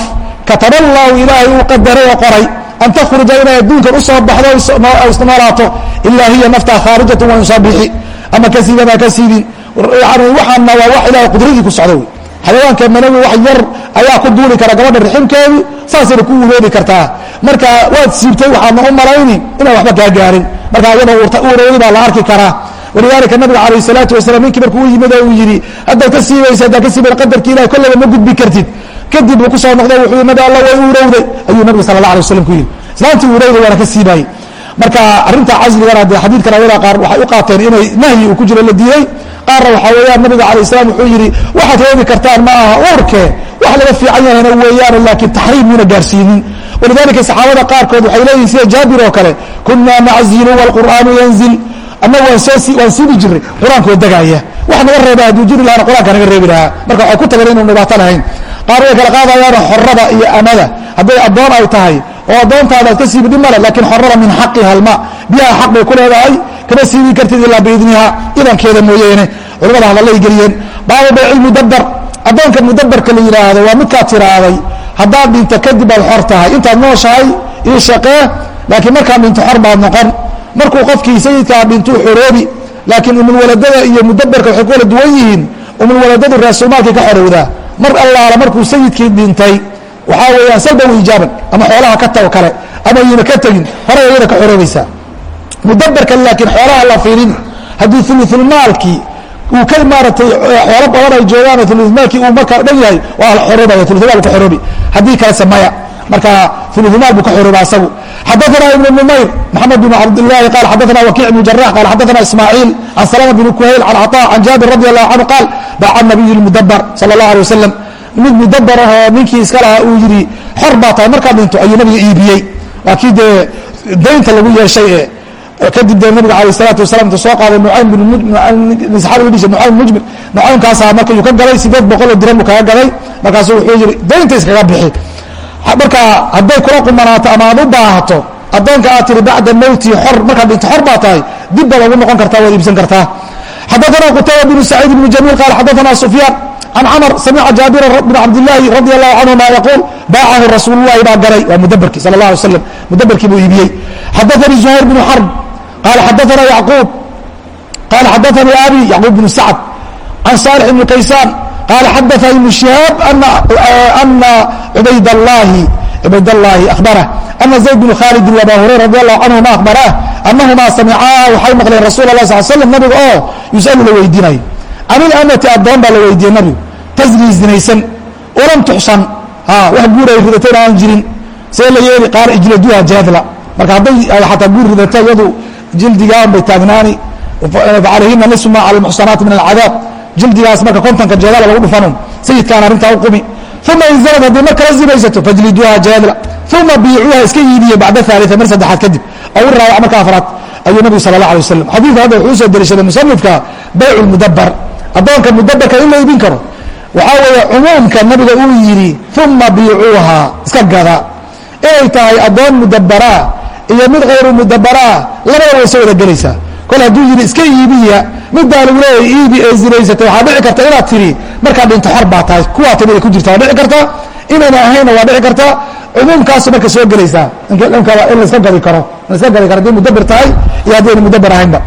kataba allahu ilaahay uu qadaray oo qoray an takhruja inay adduunkan u soo baxdo noolaato ilaa hiya naftaa khaarijatu wa insabixi ama ka siidin ama ka siidin yani waxaana waa wax ilahay qudradii ku socda wey xayawaanka manawi wax yar ayaa ku duuli kara gabadha riximkeedu saasayna ku uroodi kartaa. Marka waad siibtay waxaadna u malayni inaan waxba kaa gaarin marka ayadoo uroodi baa la arki karaa. Walidaalika nabiga calayh salaatu wasalam ninkii markuu u yimid uu yidhi haddaad ka siibaysa haddaad ka siibaysa qadarki ilahi kollaba ma gudbi kartid. Kadib uu ku soo noqday wuxuu yii nabi alla way urowday. Ayuu nabiga sala allah alay waslam ku yidhi. Islaantii urowday waana ka siibaayey marka arrinta casligana dee xadiidkan ayada qaar waxay u qaateen inay nahyi uu ku jiro la diiday qaarna waxaa weeyaan nabiga calayh salaam wuxuu yidhi waxaad reebi kartaan ma aha uurkee wax laga fiican yahayna weeyaan laakiin taxriim muuna gaarsiinin. Walidaalika saxaabada qaarkood waxay leeyihiin sida jaabir oo kale kunaa naczilu waalqur'aanu yanzil. Annagu waan siibi jirnay qur'aanka oo degaaya wax naga reeba hadduu jiri lahana qur'aanka naga reebi lahaa. Marka waxay ku tageen inuu dhibaato lahayn. Qaar way kala qaadayaano xorada iyo amada. Hadday addoon ay tahay oo addoontaada ad ka siibi dhib male lakiin xorada min xaqiha alma biyaha xaq bay ku leedahay kama siibi kartid ilaa biidniha idankeeda mooyeene. Culamada hadallay geliyeen. Baabu bayci mudabar addoonka mudabarka la yidhaahdo waa midkaad tiraaday. Haddaad dhinto kadib baad xor tahay. Intaad nooshahay io shaqee laakiin markaad dhinto xor baad noqon. Markuu qofkii sayidkaa dhintuu xoroobi laakiin umulwaladada iyo mudabarka waxay ku kala duwan yihiin umulwaladadu raasumaalkii ka xorowdaa mar allaala markuu sayidkii dhintay waxaa weeyaan salban wijaaban ama xoolaha ka tago kale ama yuna ka tegin horay ayada ka xoroobaysaa mudabarka laakiin xoolaha la fiirin haddii uluulmaalkii uu ka maaratay xoolo badan ay joogaan uluulmaalkii uu markaa dhan yahay waa xoroobaya ulumaal ka xoroobi haddii kalese maya marka ulumaal buu ka xorooba asagu xadaثna ibn numayr mxamed bn cabdالlahi qal xadaثna wakic bn jarax qal xadaثna ismaaciil can salama bn kuhayl can caطa can jaabir radi الlahu canhu qaal baca nabiy اmudabr salى الlah alيه wasalam mid mudabar ahoo ninkii iska lahaa uu yidhi xor baa tahay markaad dhinto ayuu nabiga iibiyey waa kii dee daynta lagu yeeshay ee kadib dee nabiga alayh الsalaatu wasalam intu soo qaaday nucaym bnsaxaabidhiisa nucaym mujmir nucaymkaasaa marka yuu ka gaday sideed boqoloo diran buu kaga gaday markaasuu wuxuu yidhi daynta iskaga bixi marka hadday kula qumanaato ama aad u baahato addoonka aad tiri bacda mowti xor markaad dhinto xor baa tahay dib baad ugu noqon kartaa waad iibsan kartaa xadaثna qutayba bn saciid bn jamiil qaal xadaثna sufyaan an camr samica jaabira bn cabdilaahi radi allahu canhuma yaquul baacahu rasuululahi baa garay waa mudaberkii sal la alay slam mudaberkii buu iibiyey xadaanii zuhayr bnu xarb qaala xadaana yaquub qaala xadaanii abi yacquub bnu sacd can saalix bni kaysaan qaala xadaa ibnu shihaab ana ubaydlahi cubaydallaahi ahbarah ana zayd bnu khaalid aba hurayra radi allahu canhuma ahbarah anahumaa samicaa waxay maqleen rasuula lah sal slm nabiga oo yus'alu la weydiinayo can ilamati addoon baa la weydiiyey nabigu tasnii zinaysan walam tuxsan wax guur ay aan jirin. See la yeeli qaar ijladuha jaadla marka hadday xataa guur ridata iyadu jildigaan bay taagnaani. Facalayhina nisu ma cala lmuxsanaati min alcadaab. Jildigaas marka kontonka jeedala lagu dhufanun sayidkaan arrintaa u uma inzalad hadday mar kala zinaysato fajliduha jaadla uma biicuuha iska iibiye bacda aalia mar saddexaad kadib aw raabic marka afraad ayuu nabigu sal la alay wasalam xadiidka hadda wuxuu u soo dariishaday musanifka baycu mudabar addoonka mudabarka in la iibin karo. Waxaa weeye cumuumka nabiga uu yidhi uma biicuuha iska gada. Inay tahay addoon mudabaraa iyo mid hayru mudabaraa labada way soo wada gelaysaa. Kol hadduu yidhi iska iibiya midbaa lagu leeyahay iibi ee zinaysatay. Waxaa dhici karta inaad tidhi markaad dhinto xor baa tahay. Kuwaa ay ku jirta waa dhici karta. Inayna ahaynna waa dhici karta. Cumuumkaasu marka soo gelaysaa. In laska gadi karo. Laska gadi karo hadday mudabir tahay iyo haddayna mudabir ahaynba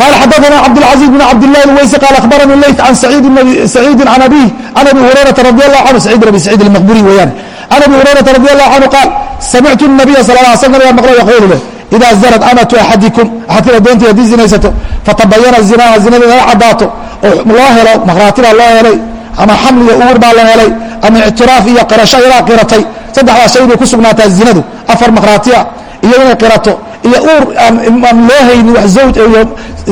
قال xdثna cبدالعزيز بن cبدالله الweyسي قال أخبرني لyث عن سعيد عن أبيه عن أبي هريرة رضي الله عنه سعيد بن سعيد المقبري weyaan عن أبي هريرة رضي الله عنه قال سمعت النبي صلى اه علي سلم nabiga mqlo يقول leh إذا زنت أمة أحadiكم axadkin adoontii haddii zinaysato fatabayana zinaha zinadeeda la cadaato oo loo helo maqraati baa loo helay ama xamliga uur baa la helay ama اctiraaf iyo qirasho iyadaa qiratay saddexdaa shay bay ku sugnaataa zinadu afar maqraatiya iyo inay qirato iyo uur aan loo haynin wax zawj iyo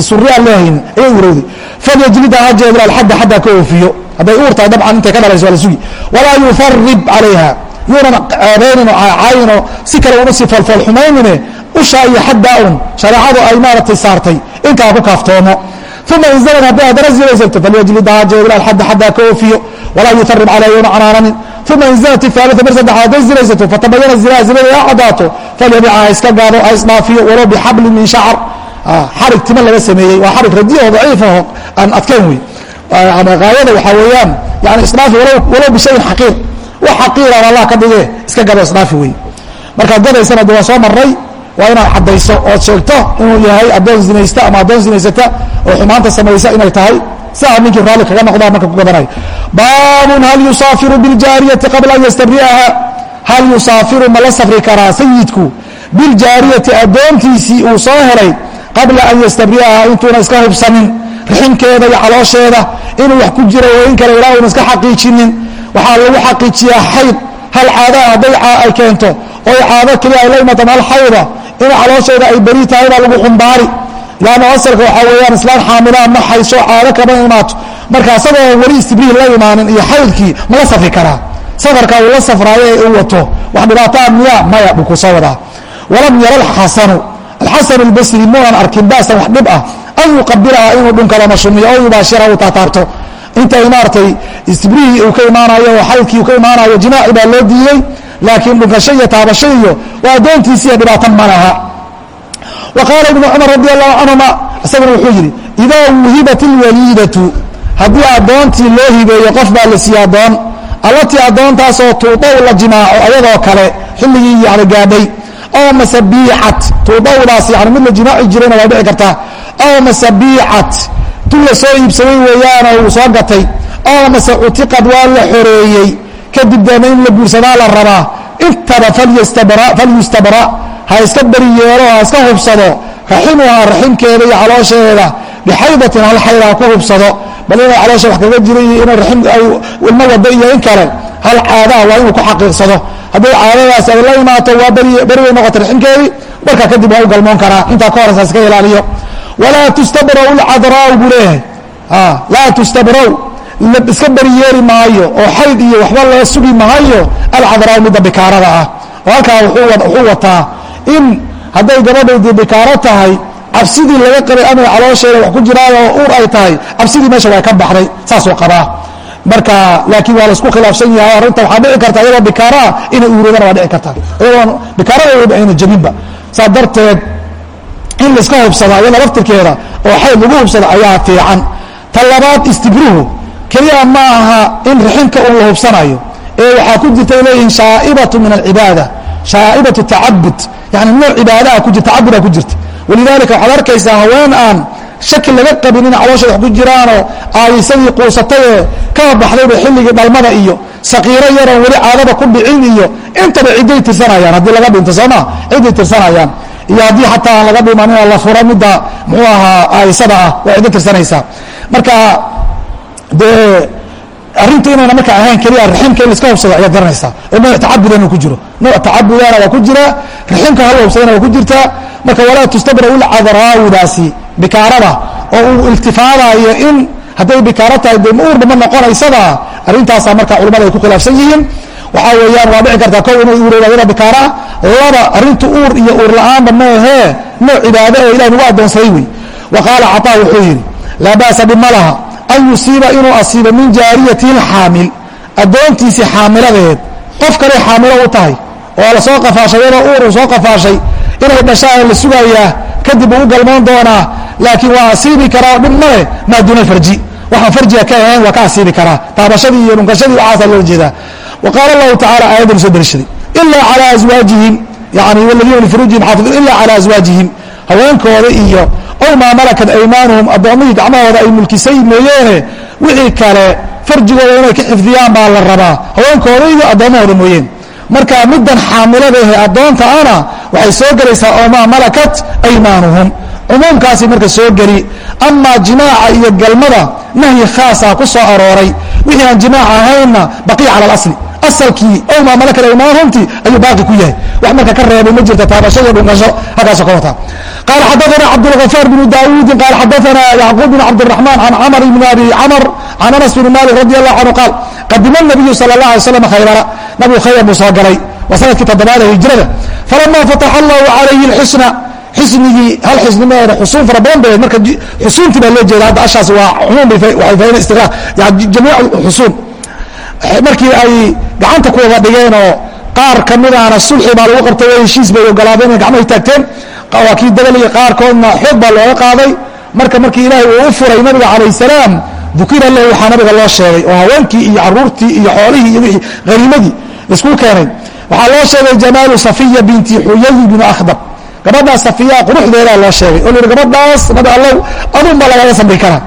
suri aan loo haynin ayay urowday falyajlida ha jeedla alxadda xaddaa ka oofiyo. Hadday uur tahay dabcan intay ka dhalayso waa la sugi. Walaa yufarib calayha. Yuunan ceebeynin oo caacayin oo si kale una sii foolfoolxumaynine ushaa iyo xaddaa un shareecadu ay maaragtay saartay. Intaa ku kaaftoomo uma inzalan hadday haddana zinaysato falyajlida ha jeedla alxadda xaddaa ka oofiyo. Walaa yufarib calayha yuuna canaananin. Uma inzanat aalia mar saddexaad hadday zinaysato fatabayana zinaha zinada ha cadaato falyabica ha iska gaado ha isdhaafiyo walow bixablin min shacar xarig timo laga sameeyey waa xarig radiyo oo daciifaho aan adkayn wey gaayada waxaa weeyaan yani isdhaafi walow bishayin xaqiir wax xaqiira allah ka dhige iska gado isdhaafi wey markaad gadaysana de waa soo maray waa inaad caddayso ood sheegto inuu yahay addoon zinaysta ama addoon zinaysata oo xumaanta samaysa inay tahay saa ninkii raalli kaga noqdaa marka ku gadanayo baabun hal yusaafiru biljaariyati qabla an yastabri'aha hal yusaafiru ma la safri karaa sayidku biljaariyati addoontiisii uu soo helay qabla an yastabri'aha intuuna iska hubsanin rixinkeeda iyo caloosheeda inuu wax ku jiro in kale ilaa una iska xaqiijinin waxaa lagu xaqiijiyaa xayd hal caada hadday ay keento oo caado keliya ay la imataan hal xayda in caloosheeda ay beri tahay baa lagu xumbaari lanna asalka waxaa weeyaan islaan xaamilaa ma hayso caado kama imaato marka asagoo weli istibriil la imaanin iyo xaydkii mala safri karaa safarka uu la safraayo ee u wato. Wax dhibaataa miya maya buu ku soo wadaa. Walam yara alxasanu. Alxasan albasri muunan arkin ba'san wax dhib ah. An yuqabilaha inuu dhunkado mashumiyo oo yubaashira uu taataabto intay maaratay istibrihii uu ka imaanayo oo xaydkii uu ka imaanayo jimaaci baa loo diiday laakiin dhunkasho iyo taabasho iyo waa addoontiisiiyo dhibaato ma laha. Wa qaala ibnu cumar radi allahu canhuma isaguna wuxuu yidhi idaa wuhibat ilwaliidatu haddii addoontii loo hibeeyo qof baa la siiye addoon allatii addoontaasoo tuudaw la jimaaco ayadoo kale xilligii yani gaadhay oo mase biicat tuudawdaas yani mid la jimaaci jirayna waa dhici kartaa oo mase biicat tu la soo iibsaday weeyaanoo uu soo gatay oo mase cutiqad waa la xoreeyey kadib deena in la guursadaa la rabaa intaba falyustabra ha iska beri yeelo ha iska hubsado raximuhaa raximkeeda iyo caloosheeda bixaydatin hal ha ku hubsado bal inay caloosha wax kaga jira iyo inay ilmo wado iyo in kale hal caadaha waa inuu ku xaqiiqsado. Hadday caadadaas ay la imaato waa beri bay noqota raximkeedii markaa kadib waa u galmoon karaa. Intaa ka horeysa iska ilaaliyo. Walaa tustabraw lcadraaw buu leeyahay laa tustabraw. Iska beri yeeli maayo oo xayd iyo waxba loo sugi maayo alcadraaw midda bikaarada ah. Oo halkaa wuxuu wataa in hadday gabadhaydii bikaaro tahay cabsidii laga qabay amay caloosheeda wax ku jiraan oo uur ay tahay cabsidii meesha waa ka baxday saasuu qabaa. Marka laakiin waa la isku khilaafsan yahay arrinta waxaa dhici karta iyadoo bikaaraa inay uuradana waa dhici karta. Iyadoon bikaarada ayna jebinba saas darteed in laiska hubsado iyada laftirkeeda oo xayd lagu hubsado ayaa fiican. Ta labaad istibruhu keliya ma aha in rixinka un la hubsanayo. Ee waxaa ku jirta ay leeyihiin shaaibatu min alcibaada. Shaaibatu tacabud. Yani nooc cibaadaha ku jirta tacabudaa ku jirta walidaalika waxaad arkaysaa haween aan shaki laga qabin inay calooshada wax ku jiraanoo aaysadii quusatayee kaba baxdayba xilligii dhalmada iyo saqiiro yaroon weli caadada ku dhicin iyo intaba cidday tirsanayaan. Haddii laga dhinto sooma cidday tirsanayaan. Iyo haddii xataa aan laga dhiman in la furo midda muxuu ahaa aaysada ah waa ciddo tirsanaysaa. Marka dee arrintu inayna marka ahayn keliya raximka in la iska hubsado ayaad garanaysaa. Oo nooc tacabud inuu ku jiro. Nooc tacabudana waa ku jira. Raximka hal hubsadana waa ku jirtaa marka walaa tustabrau lcadraawdaasi bikaarada oo uu iltifaadayo in hadday bikaaro tahay dee ma noqonaysada? Arrintaasaa marka culamada ay ku khilaafsan yihiin. Waxaa weeyaan waa dhici kartaa kow inay uureyda bikaara laba arrintu uur iyo uur la'aanba maahee nooc cibaado oo ilah nagu addoonsaday wey wa qaala caطaa wuxuu yidhi laa ba'sa dhibma laha an yusiiba inuu asiibo min jaariyatin xaamil. Addoontiisii xaamiladeed qof kale xaamilo u tahay. Oo la soo qafaashay iyadoo uur uu soo qafaashay inay dhashaan la sugayaa kadib uu u galmoon doonaa laakiin waa asiibi karaa dhib male maa duuna farji. Waxaan farjiga ka ahayn waa ka asiibi karaa. Taabashadii iyo dhunkashadii waxaasaa loola jeedaa. Wa qaala allahu tacala aayaddan soo dariishaday ilaa calaa aswaajihim yani waladiina lifuruujihim xaafiduun ilaa calaa aswaajihim haweenkooda iyo ow maa malakat aymaanuhum addoommihii gacmahooda ay mulkisay mooyeene wixii kale farjigooda inay ka xifdiyaan baa la rabaa. Haweenkooda iyo addoommahooda mooyeen marka middan xaamiladahe addoonta ana waxay soo gelaysaa oo maa malakat aymaanuhum. Cumuumkaasi marka soo geli amaa jimaaca iyo galmada nahyi khaasaa ku soo arooray. Wixii aan jimaac ahaynna baqiya cala alasli asalkii ow maa malakat aymaanuhumti ayuu baaqi ku yahay wax marka ka reebay ma jirta taabashadiyo dhunkasho halkaasoo ka wataa قال xdثna cبدالغفاr بن dاوd qال xdثna يعقوب بن cبدالرحمن عن cمر بن أbي cمر عن أنس بن مالك رضي الله عنه قال qadima النبiyu slى الله عليه وسلم khaybra nabigu khaybar buu soo galay waa sanadkii toddobaada hijrada falama fataxa الlahu عalayhi الxusna xisnigii hal xisni meeda xusuun fara badan bay marka xusuuntii baa loo jeeda hadda ashaas waa cumuum waxay fahina istiqraaq yani jamiic xusuun markii ay gacanta ku wada dhigeen oo qaar kamidahana sulxi baa lagu qabtay oo heshiis bay ogolaadeen inay gacmahay taagteen. Waa kii dabaliga qaarkoodna xoog baa looga qaaday. Marka markii ilaahay uu u furay nabiga calayh salaam dukira lahu waxaa nabiga loo sheegay oo haweenkii iyo caruurtii iyo xoolihii iyo wixii haniimadii la isku keenay. Waxaa loo sheegay jamaalu safiya binti xuyayi binu akhdab. Gabadhaa safiya quruxdeedaa loo sheegay. Oo la yihi gabadhaas nabi allow adunba lagaga samri karaa.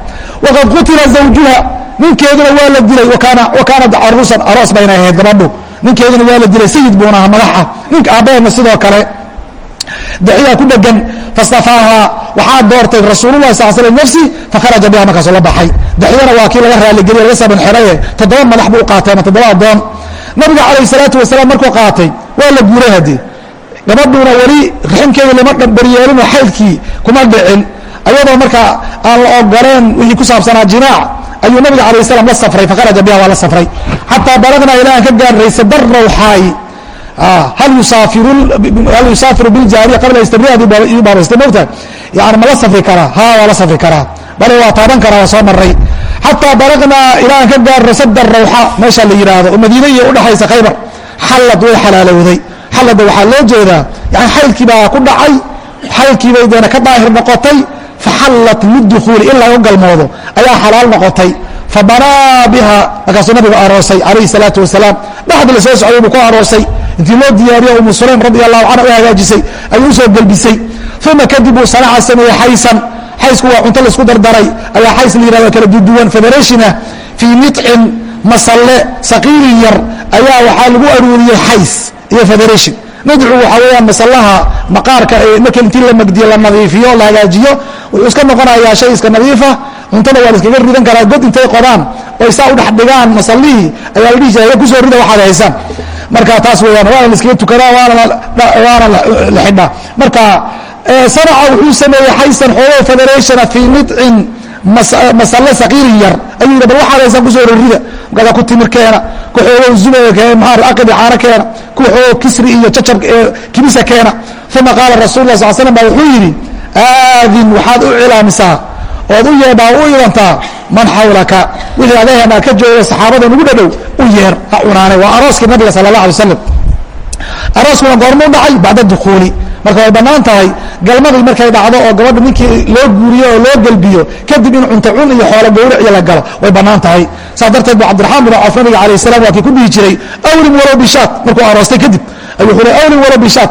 Waqad qutila zawjuha ninkeeduna waa la dilay wa kaanat caruusan aroos bayna ahayd gabadhu. Ninkeeduna waa la dilay sayid buuna aha madaxa ninka aabbaheedna sidoo kale daxiyaa ku dhegan fastafaaha waxaa doortay rasuululahi sal sl nafsi fakharaja biha markaasoo la baxay. Daxyana waa kii laga raaligeliye laga saban xeraye toddoba madax buu qaatay ama toddoba addoon nabiga calayh salaatu wasalaam markuu qaatay waa la guuray haddii. Gabadhuuna weli riximkeedii lama baryeelinoo xaydkii kuma dhicin. Ayadoo markaa aan la ogoleen wixii ku saabsanaa jimaac ayuu nabiga calayh salam la safray fakharaja biha waa la safray. Xataa balagnaa ilaahan ka gaarraysa darrawxaayi hal yusaafiru biljaariya qabla istibradi baabaystay mogtahay yani ma la safri karaa? Ha waa la safri karaa. Bale waa taaban karaa waa soo maray xataa balagnaa ilaahan ka gaarro sada rawxa meesha la yidhaahdo oo madiina iyo udhexaysa khaybar. Xallad way xalaalowday. Xalladda waxaa loo jeedaa yani xaydkii baa ku dhacay xaylkiibay deena ka daahir noqotay faxallat lidukhuuli in laga galmoodo ayaa xalaal noqotay fabanaa biha markaasuu nabigu aroosay calayhi salaatu wasalaam dhaxdii la soo socday buu ku aroosay intii loo diyaariyo umu sulaym radi allahu canha u hagaajisay ayuu u soo gelbisay uma kadib uu sanaca sameeyey xaysan xaysku waa cunto la isku dardaray ayaa xays la yihahdo kala duduwan federationa fii nitcin masalle saqiirin yar ayaa waxaa lagu aruuriyey xays iyo federation nadcu waxaa weeyaan masallaha maqaarka marka intii la magdiyo la nadiifiyo la hagaajiyo wuxuu iska noqonayaa shay iska nadiifa cuntada waa la iskaga ridan karaa god intay qodaan oy saa u dhex dhigaan masallihii ayaa la dhihi jiray ku soo rida waxaad haysaan. Marka taas weyaan waana la iskaga tukadaa waana la xidhaa. Marka sanaca wuxuu sameeyey xaysan xoogo federationa fii nidcin masalle saqiirin yar ayuu yidhi bal waxaad haysaan ku soo rorida markaasaa ku timir keena ku xoogo zubega keena maxaa aqidi caano keena ku xoogo kisri iyo cacab kibisa keena. Uma qaala rasul lah sal slam baa wuxuu yidhi aadin waxaad u cilaamisaa ood u yeedhaa u idantaa man xawlaka? Wixii adeeheenaa ka jooga saxaabada nugu dhadhow u yeer ha cunaane waa arooskii nabiga sala allah alay waslam arooskuna goormuu dhacay bacda dukuuli marka way bannaan tahay galmadii markay dhacdo oo gabadha ninkii loo guuriyo oo loo gelbiyo kadib in cunto cun iyo xoolo gawraciyo la galo way bannaan tahay. Saas darteed bu cabdiraxmaan bin cawf nabiga alayh salam waa kii ku dhihi jiray awlin walow bishaat. Markuu aroostay kadib ayuu wuxuu le awlin walow bishaat.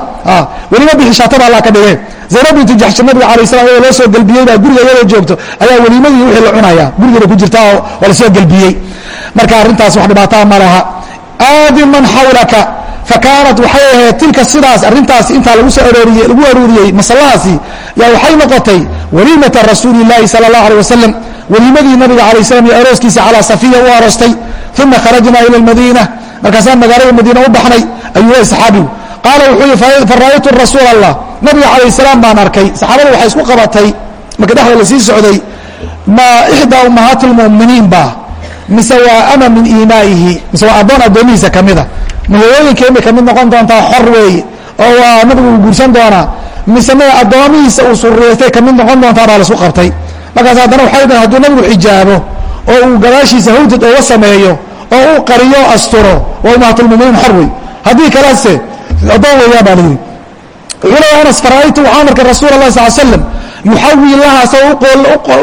Weliba bixishaatada allah ka dhigee zaynab bintu jaxshi nabiga alay slam iyadoo loo soo gelbiyey baa guriga iyadoo joogto ayaa weliimadii wixii la cunaya gurigeeda ku jirta oo waa la soo gelbiyey marka arrintaas wax dhibaataa ma laha. Aadin man xawlaka fakaanat waxay ahayd tilka sidaas arrintaas intaa lagu soo arooriyey lagu aruuriyey masallahaasi yaa waxay noqotay waliimata rasuuli llaahi sala allah alay wasalam weliimadii nabiga alay slam iyo arooskiisa calaa safiya u aroostay uma kharajnaa ila lmadiina markaasaan magaalada madiina u baxnay ayuu saxaabigu qaala wuxuu yihi fara'aytu rasuul allah nabiga calayh salaam baan arkay saxaabada waxay isku qabatay marka dhexda la sii socday ma ixdaa ummahaati lmuminiin ba mise waa ama min iimaa'ihi mise waa addoon addoomihiisa ka mida mahooyooyinka imay ka mid noqon doontaa xor weeye oo waa nabigu uu guursan doonaa mise maya addoomihiisa uu suriyaystay ka mid noqon doontaa baa la isku qabtay. Markaas haddana waxay dhahen haduu nabigu xijaabo oo uu gadaashiisa hawdad ooga sameeyo oo uu qariyo asturo waa ummahatulmuminiin xor wey haddii kalese addoon weeyaan baa layidhi wuxuu leeya anas fara'aytu waxaan arkay rasuula allah sal slam yuxawi laha asagoo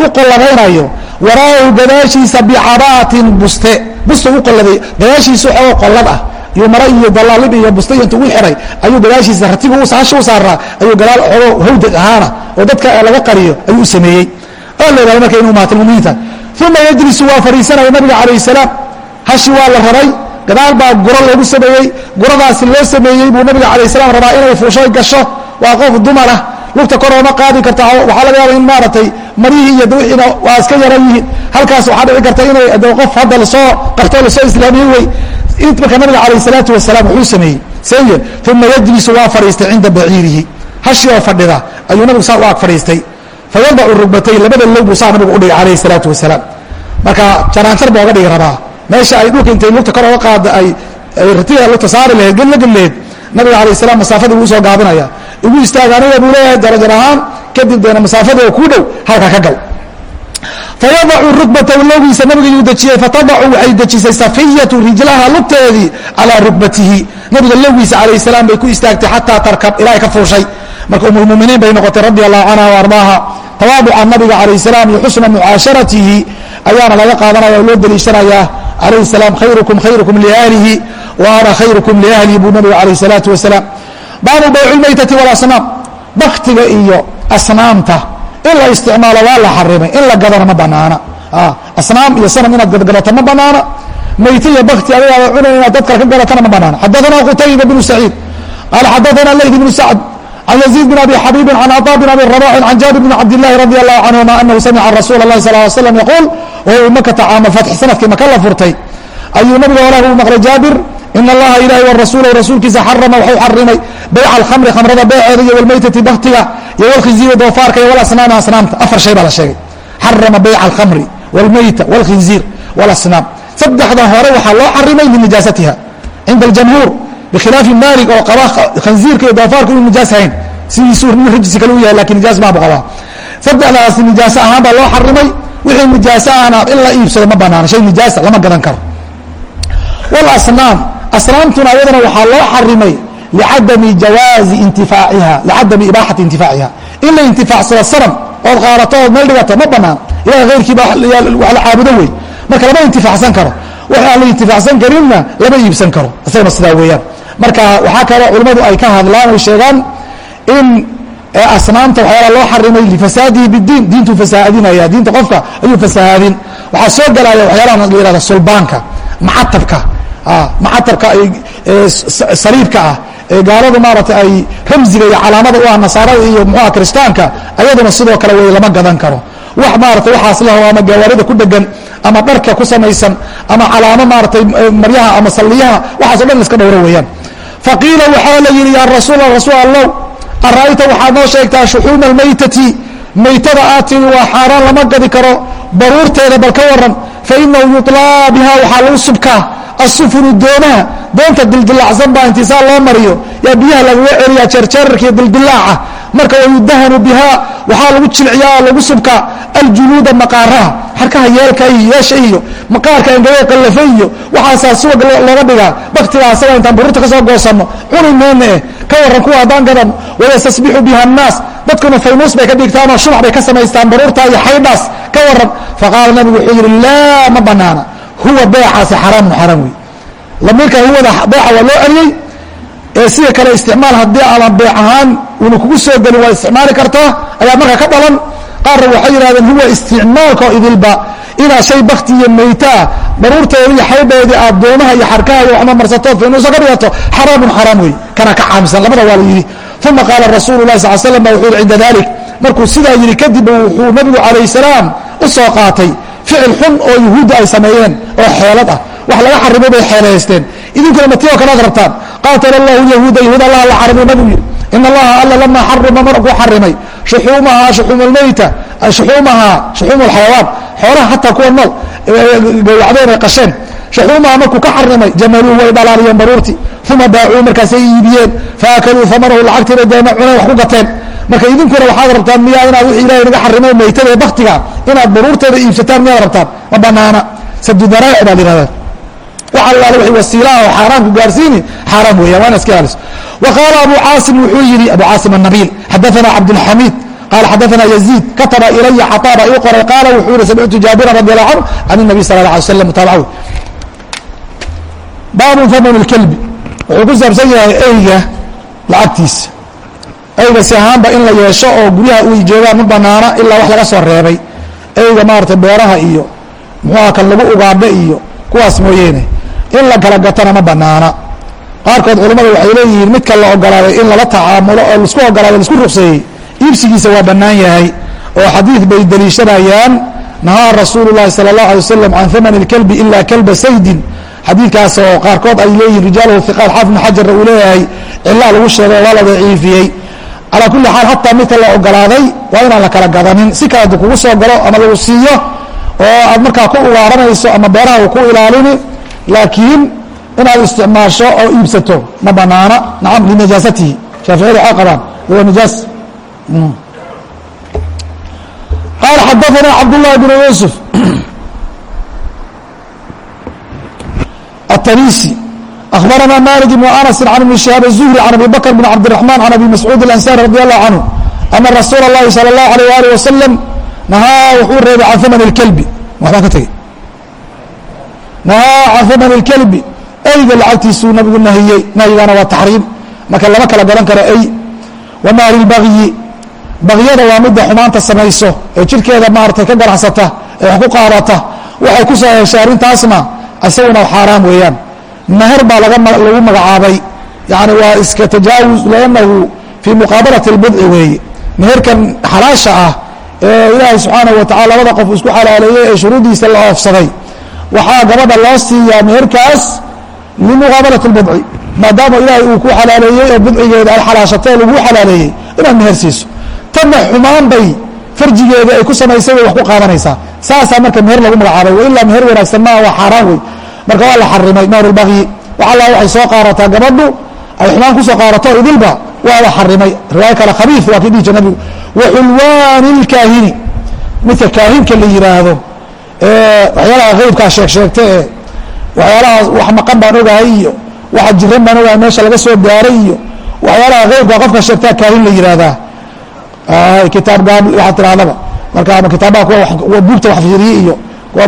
u qollabaynayo waraahu gadaashiisa bicabaatin buste. Busta u qolladay. Gadaashiisa waxoo qollad ah. Iyo mara iyo dalaalib iyo busta iyo intu u xiray. Ayuu gadaashiisa ratiga hasha u saaraa ayuu gadaal xoogo hawdeg ahaana oo dadka laga qariyo ayuu u sameeyey. Oo la yidhahda marka inu umaatilmuminiinta uma yajlisu waa fadhiisanaya nabiga calayh salaam. Hashi waa la raray. Gadaal baa guro loogu sameeyey. Guradaasi loo sameeyey buu nabiga calayh salaam rabaa inay fuushoy gasho. Waa qof dumar ah lugta korooma qaadi karta waxaa laga yaaba in maaragtay maryihii iyo wixiina waa iska yaran yihiin. Halkaas waxaa dhici karta inay qof hadda la soo qarto la soo islaamiyey wey marka nabiga calayh salaatu wasalaam wuxuu sameeyey seye uma yajlisu waa fadhiistay cinda baciirihi. Hashi oo fadhida ayuu nabigu saa u ag fadhiistay. Fayadacu rugbatay labada low buu saa nabigu udhigay calayhi salaatu wasalaam. Marka jaraanjar baa oga dhigi rabaa. Meesha ay dhulka intay lugta kor oga qaada ay ratiga lugta saari laheyd gel la gelleed nabiga alayh salaam masaafadii buu u soo gaabinaya igu istaag aniga buu leeyahay darajar ahaan kadib deena masaafadii oo kuu dhow halkaa ka gal. Fayadacu rukbatahu lowgiisa nabiga yuu dejiyey fatadacu waxay dejisay safiyatu rijlaha lugteedii calaa rukbatihi. Nabiga lowgiisa calayh salaam bay ku istaagtay xataa tarkab ilaahay ka fuushay. Marka umulmuminiin bay noqotay radi allahu canha wa ardaaha tawaaduca nabiga calayh salaam iyo xusna mucaasharatihi ayaana laga qaadanaya oo loo deliishanayaa calayh salaam khayrukum khayrukum liahlihi wa ana khayrukum liahlihi buu nabigu calayh salaatu wasalaam baabu baycu lmaytati walasnaam baktiga iyo asnaamta in la isticmaalo waa la xarimay in la gadana ma banaana asnaam iyo sanam inaad gadgadato ma banaana mayte iyo bakti adigaada cunay inaad dad kale ka gadatana ma banaana xadaثana qutayba bnu saciid qaala xadaثana layth bnu sacd can yaزيid bn abi xabiibin can caطا bn abi rabaxin can jaabir bn cabd الlahi radi الlahu canهuma anahu samica rasuula الlahi sal ly slam yaquul wahuwa makata caama fatx sanadkii maka la furtay ayuu nabiga walaah uu maqlay jaabir in allaha ilahi warasuulahu rasuulkiisa xarama waxuu xarimay bayca alkhamri khamrada beeceeda iyo walmaytati baktiga iyo walkhinziiri doofaarka iyo walasnaami asnaamta afar shay baa la sheegay xarama bayca alkhamri walmayta walkhinziir walasnaam saddexda hore waxaa loo xarimay linijaasatiha cinda aljamhuur bikhilaafi maalik oo qaba khanziirka iyo doofaarka inuu nijaas hayn sidiisuu nin rijsi kale u yahay laakiin nijaas baabu qabaa saddexdaas nijaaso ahaan baa loo xarimay wixii nijaaso ahna in la iibsado ma banaana shay nijaasa lama gadan karo walasnaam asnaamtuna ayadana waxaa loo xarimay licadami jawaazi intifaaciha licadami ibaaxati intifaaciha. In la intifaacsado sanam ood qaadato ood meel dhigato ma banaan. Ilahay hayrkiiba wax la caabudo wey marka lama intifaacsan karo. Wax aan la intifaacsan karinna lama iibsan karo. Isagana sidaa weeyaan. Marka waxaa kaloo culimmadu ay ka hadlaan ay sheegaan in asnaamta waxyaala loo xarimay lifasaadihi bidiin diintuu fasaahadinaya diinta qofka ayuu fasahaadin waxaa soo gelaya waxyaalaha la yihahda sulbaanka macatabka macatabka saliibka ah ee gaaladu maarata ay ramziga iyo calaamada u ah nasaarada iyo muxuha kiristaanka ayaduna sidoo kale wey lama gadan karo. Wax maarata waxaas laho ama gawaarida ku dhegan ama dharka ku samaysan ama calaamo maaratay maryaha ama saliyaha waxaaso dhan iska dhowro weeyaan. Faqiila waxaa la yihi ya rasuul rasuul allah ara'ayta waxaad noo sheegtaa shuxuuma almaytati? Maytada aad tiri waa xaaraan lama gadi karo baruurteeda bal ka waran fainahu yuطlaa biha waxaa lagu subkaa asufunu doomaha doonta dildilacsan baa intisaa loo mariyo. Yaa biyaha lagaga celiyaa jeerjeerarkiiyo dildilaaca marka wayudahanu biha waxaa lagu jilciyaa oo lagu subkaa. Aljuluuda maqaaraha. Xarkaha yeelka iyo yeesha iyo maqaarka engagee qallafe iyo waxaasaa subag looga dhigaa. Baktigaa intaan baruurta ka goosanno. Cuni meena ka warran kuwa haddaan gadan. Wayastasbixu biha annaas. Dadkuna faynuus bay ka dhigtaanoo shumac bay ka samaystaan baruurta iyo xaydhaas ka warran. Faqaala nabigu wuxuu yidhi laa ma banaana huwa beecaasi xaraamun xaraam wey lamiirka huwada beeca waa loo celiyey ee sida kale isticmaal haddii aadan beec ahaan una kugu soo gelin waa isticmaali kartaa ayaa marka ka dhalan. Qaarna waxay yidhahdeen huwa isticmaalka idilba inaad shay bakti iyo maytaa baruurteedi iyo xaydheedii aad doomaha iyo xarkaha iyo waxma marsatood finuusa ka dhigato xaraamun xaraam wey kana ka caamsan labada waa la yidhi. Uma qaala rasuulu lahi sal slam ba wuxuu yihi cinda dalik markuu sidaa yidhi kadib wuxuu nabigu calayh salaam u soo qaatay ficil xun oo yuhuudda ay sameeyeen oo xeelad ah. Wax laga xarimay bay xeelaysteen. Idinkuna mati oo kalead rabtaan? Qaatala allahu yahuuda yahuud allah la xarimay nabigu yidhi in allaha alla lama xarama markuu xarimay. Shuxuumahaa shuxuum almeyta shuxuumahaa shuxuum alxayawaan xoolaha xataa kuwa nool gawacdeen ay qasheen. Shuxuumaha markuu ka xarimay jamaluuhu way dhalaaliyeen baruurtii uma baacuu markaasay iibiyeen faakaduu amanahu lacagtiibay deena cuneen wax ku gateen marka idinkuna waxaad rabtaan miyaa inaad wixii ilahay naga xarimay maytada ee baktiga inaad baruurteeda iibsataan miyaad rabtaan ma banaana sadudaraa'ic baad ihahdaa wax allaale wixii wasiilaha oo xaaraamku gaarsiini xaaraam weeyaan waa ina iska ilaaliso wa qaala abu caasim wuxuu yidhi abu caasim annabiil xadaanaa cabdulxamiid qaal xadaanaa yaziid kataba ilaya cataa baa ii qoray qaala wuxuu yihi samictu jaabiran radi allahu canhu can nabiy sala la alay slam mutaabaca wey baabun famanu lkelbi wuxuu ku saabsan yahay eyga lacagtiisa. Eyga si ahaanba in la yeesho oo guryaha uy joogaan ma banaana ilaa wax laga soo reebay. Eyga maarata beeraha iyo muxuuha kan lagu ugaadho iyo kuwaas mooyeene. In la kala gatana ma banaana. Qaarkood culimmada waxay leeyihiin midka la ogolaaday in lala tacaamulo oo la isku ogolaaday la isku ruqseeyey iibsigiisa waa bannaan yahay. Oo xadiid bay deliishanayaan nahaa rasuulu llahi sala اllahu alay wasalam can hamani اlkelbi ila kelba saydin xadiidkaas oo qaarkood ay leeyihiin rijaalahu hiqaal xaafid bn xajarna uu leeyahay cilaa lagu sheegay waa la daciifiyey calaa kulli xaal hataa midka la ogolaaday waa inaan la kala gadanin. Si kale hadduu kugu soo galo ama lagu siiyo oo aad markaa ku ugaaranayso ama beeraha uu ku ilaalini laakiin inaad isticmaasho oo iibsato ma banaana. Nacam linajaasatihi shaaficiyada waxay qabaan waa nijaas qaala xadaثana cabdullahi bn yuusuf التنيسي أخبرنا مالك بن أنس عن بن شهاب الزهري عن أبي بكر بن عبد الرحمن عن أبي مسعود الأنساري رضي الله عنه أن رsuuل اللhi صلى الله عليه وaله وسلم نahاa wuxuu reebay can ثمن الكلب waxbaa ka tegey نahاa can ثمن الكلب eyga lacagtiisuu nabigu nahiyey nahyigana waa تaxriim marka lama kala garan karo ey وmahri الbagyi bagyada waa midda xumaanta samayso ee jirkeeda maaratay ka ganacsata ee wax ku qaadata waxay ku soo heshay arrintaasna isaguna xaaraam weeyaan meher baa lagu magacaabay yani waa iska tajaawuz lanahu fii muqaabalati اlbidci weeye meherkan xalaasha ah ee ilaahay subxaanaه watacala labada qof isku xalaaleeyey ee shuruuddiisa la oofsaday waxaa gabadha loo siiyaa meherkaas limuqaabalati اlbidci maadaama ilaahay uu ku xalaaleeyey oo bidcigeeda ay xalaashatay oo laguu xalaaleeyey inaad meher siiso tanna xumaan bay farjigeeda ay ku samaysay way wax ku qaadanaysaa saasaa marka meher lagu magacaabay. Wa ilaa meher wanaagsan maa waa xaaraan wey marka waa la xarimay mahrulbagyi wax alla waxay soo qaarataa gabadhu ay xumaan ku soo qaarato idilba waa la xarimay riwaayo kale khabiif waa kii dhihi jir nabigu waxulwaani lkaahini midka kaahinka la yihaahdo ee waxyaalaha keybkaa sheeg sheegta ee waxyaalahaas wax maqan baan ogahay iyo waxa jiran baan ogaa meesha laga soo gaaray iyo waxyaalaha keybka qofka sheegtaa kaahin la yihahdaa kitaab gaab waxaa tirahdaba marka ama kitaabaha kuwa buugta wax fiiriye iyo kuwa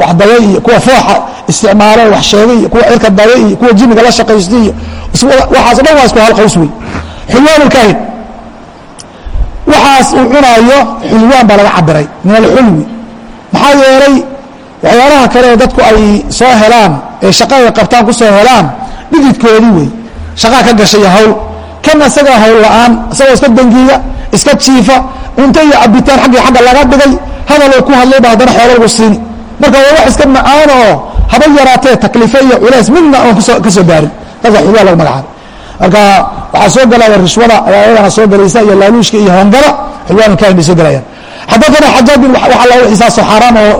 wax daya iyo kuwa fooxa isticmaalo wax sheegay iyo kuwa cirka daya iyo kuwa jiniga la shaqaysta iyo waxaaso dhan waa isku hal qaws wey xulwaan lkaahin waxaas uu cunaayo xulwaan baa laga cabiray min alxulwi. Maxaa yeelay waxyaalaha kale ee dadku ay soo helaan ee shaqa ay qabtaan ku soo helaan dhididkoodii wey shaqaa ka gashay hawl. Kan isagaa hawl la'aan isagoo iska dangiiga iska jiifa cunto iyo cabitaan agga agga laga dhigay hadaluu ku hadlayba haddana xoolo lagu siini marka waa wax iska macaan oo haba yaraatee takliife iyo culays midna oon ka soo gaarin dadka xuduuda lagu magacaabay marka waxaa soo galaya rishwada ayayadana soo galaysa iyo laaluushka iyo hongala xulwaan kahin bay soo galayaan. Xadaana xajaaj bin w isaaso xaaraan oo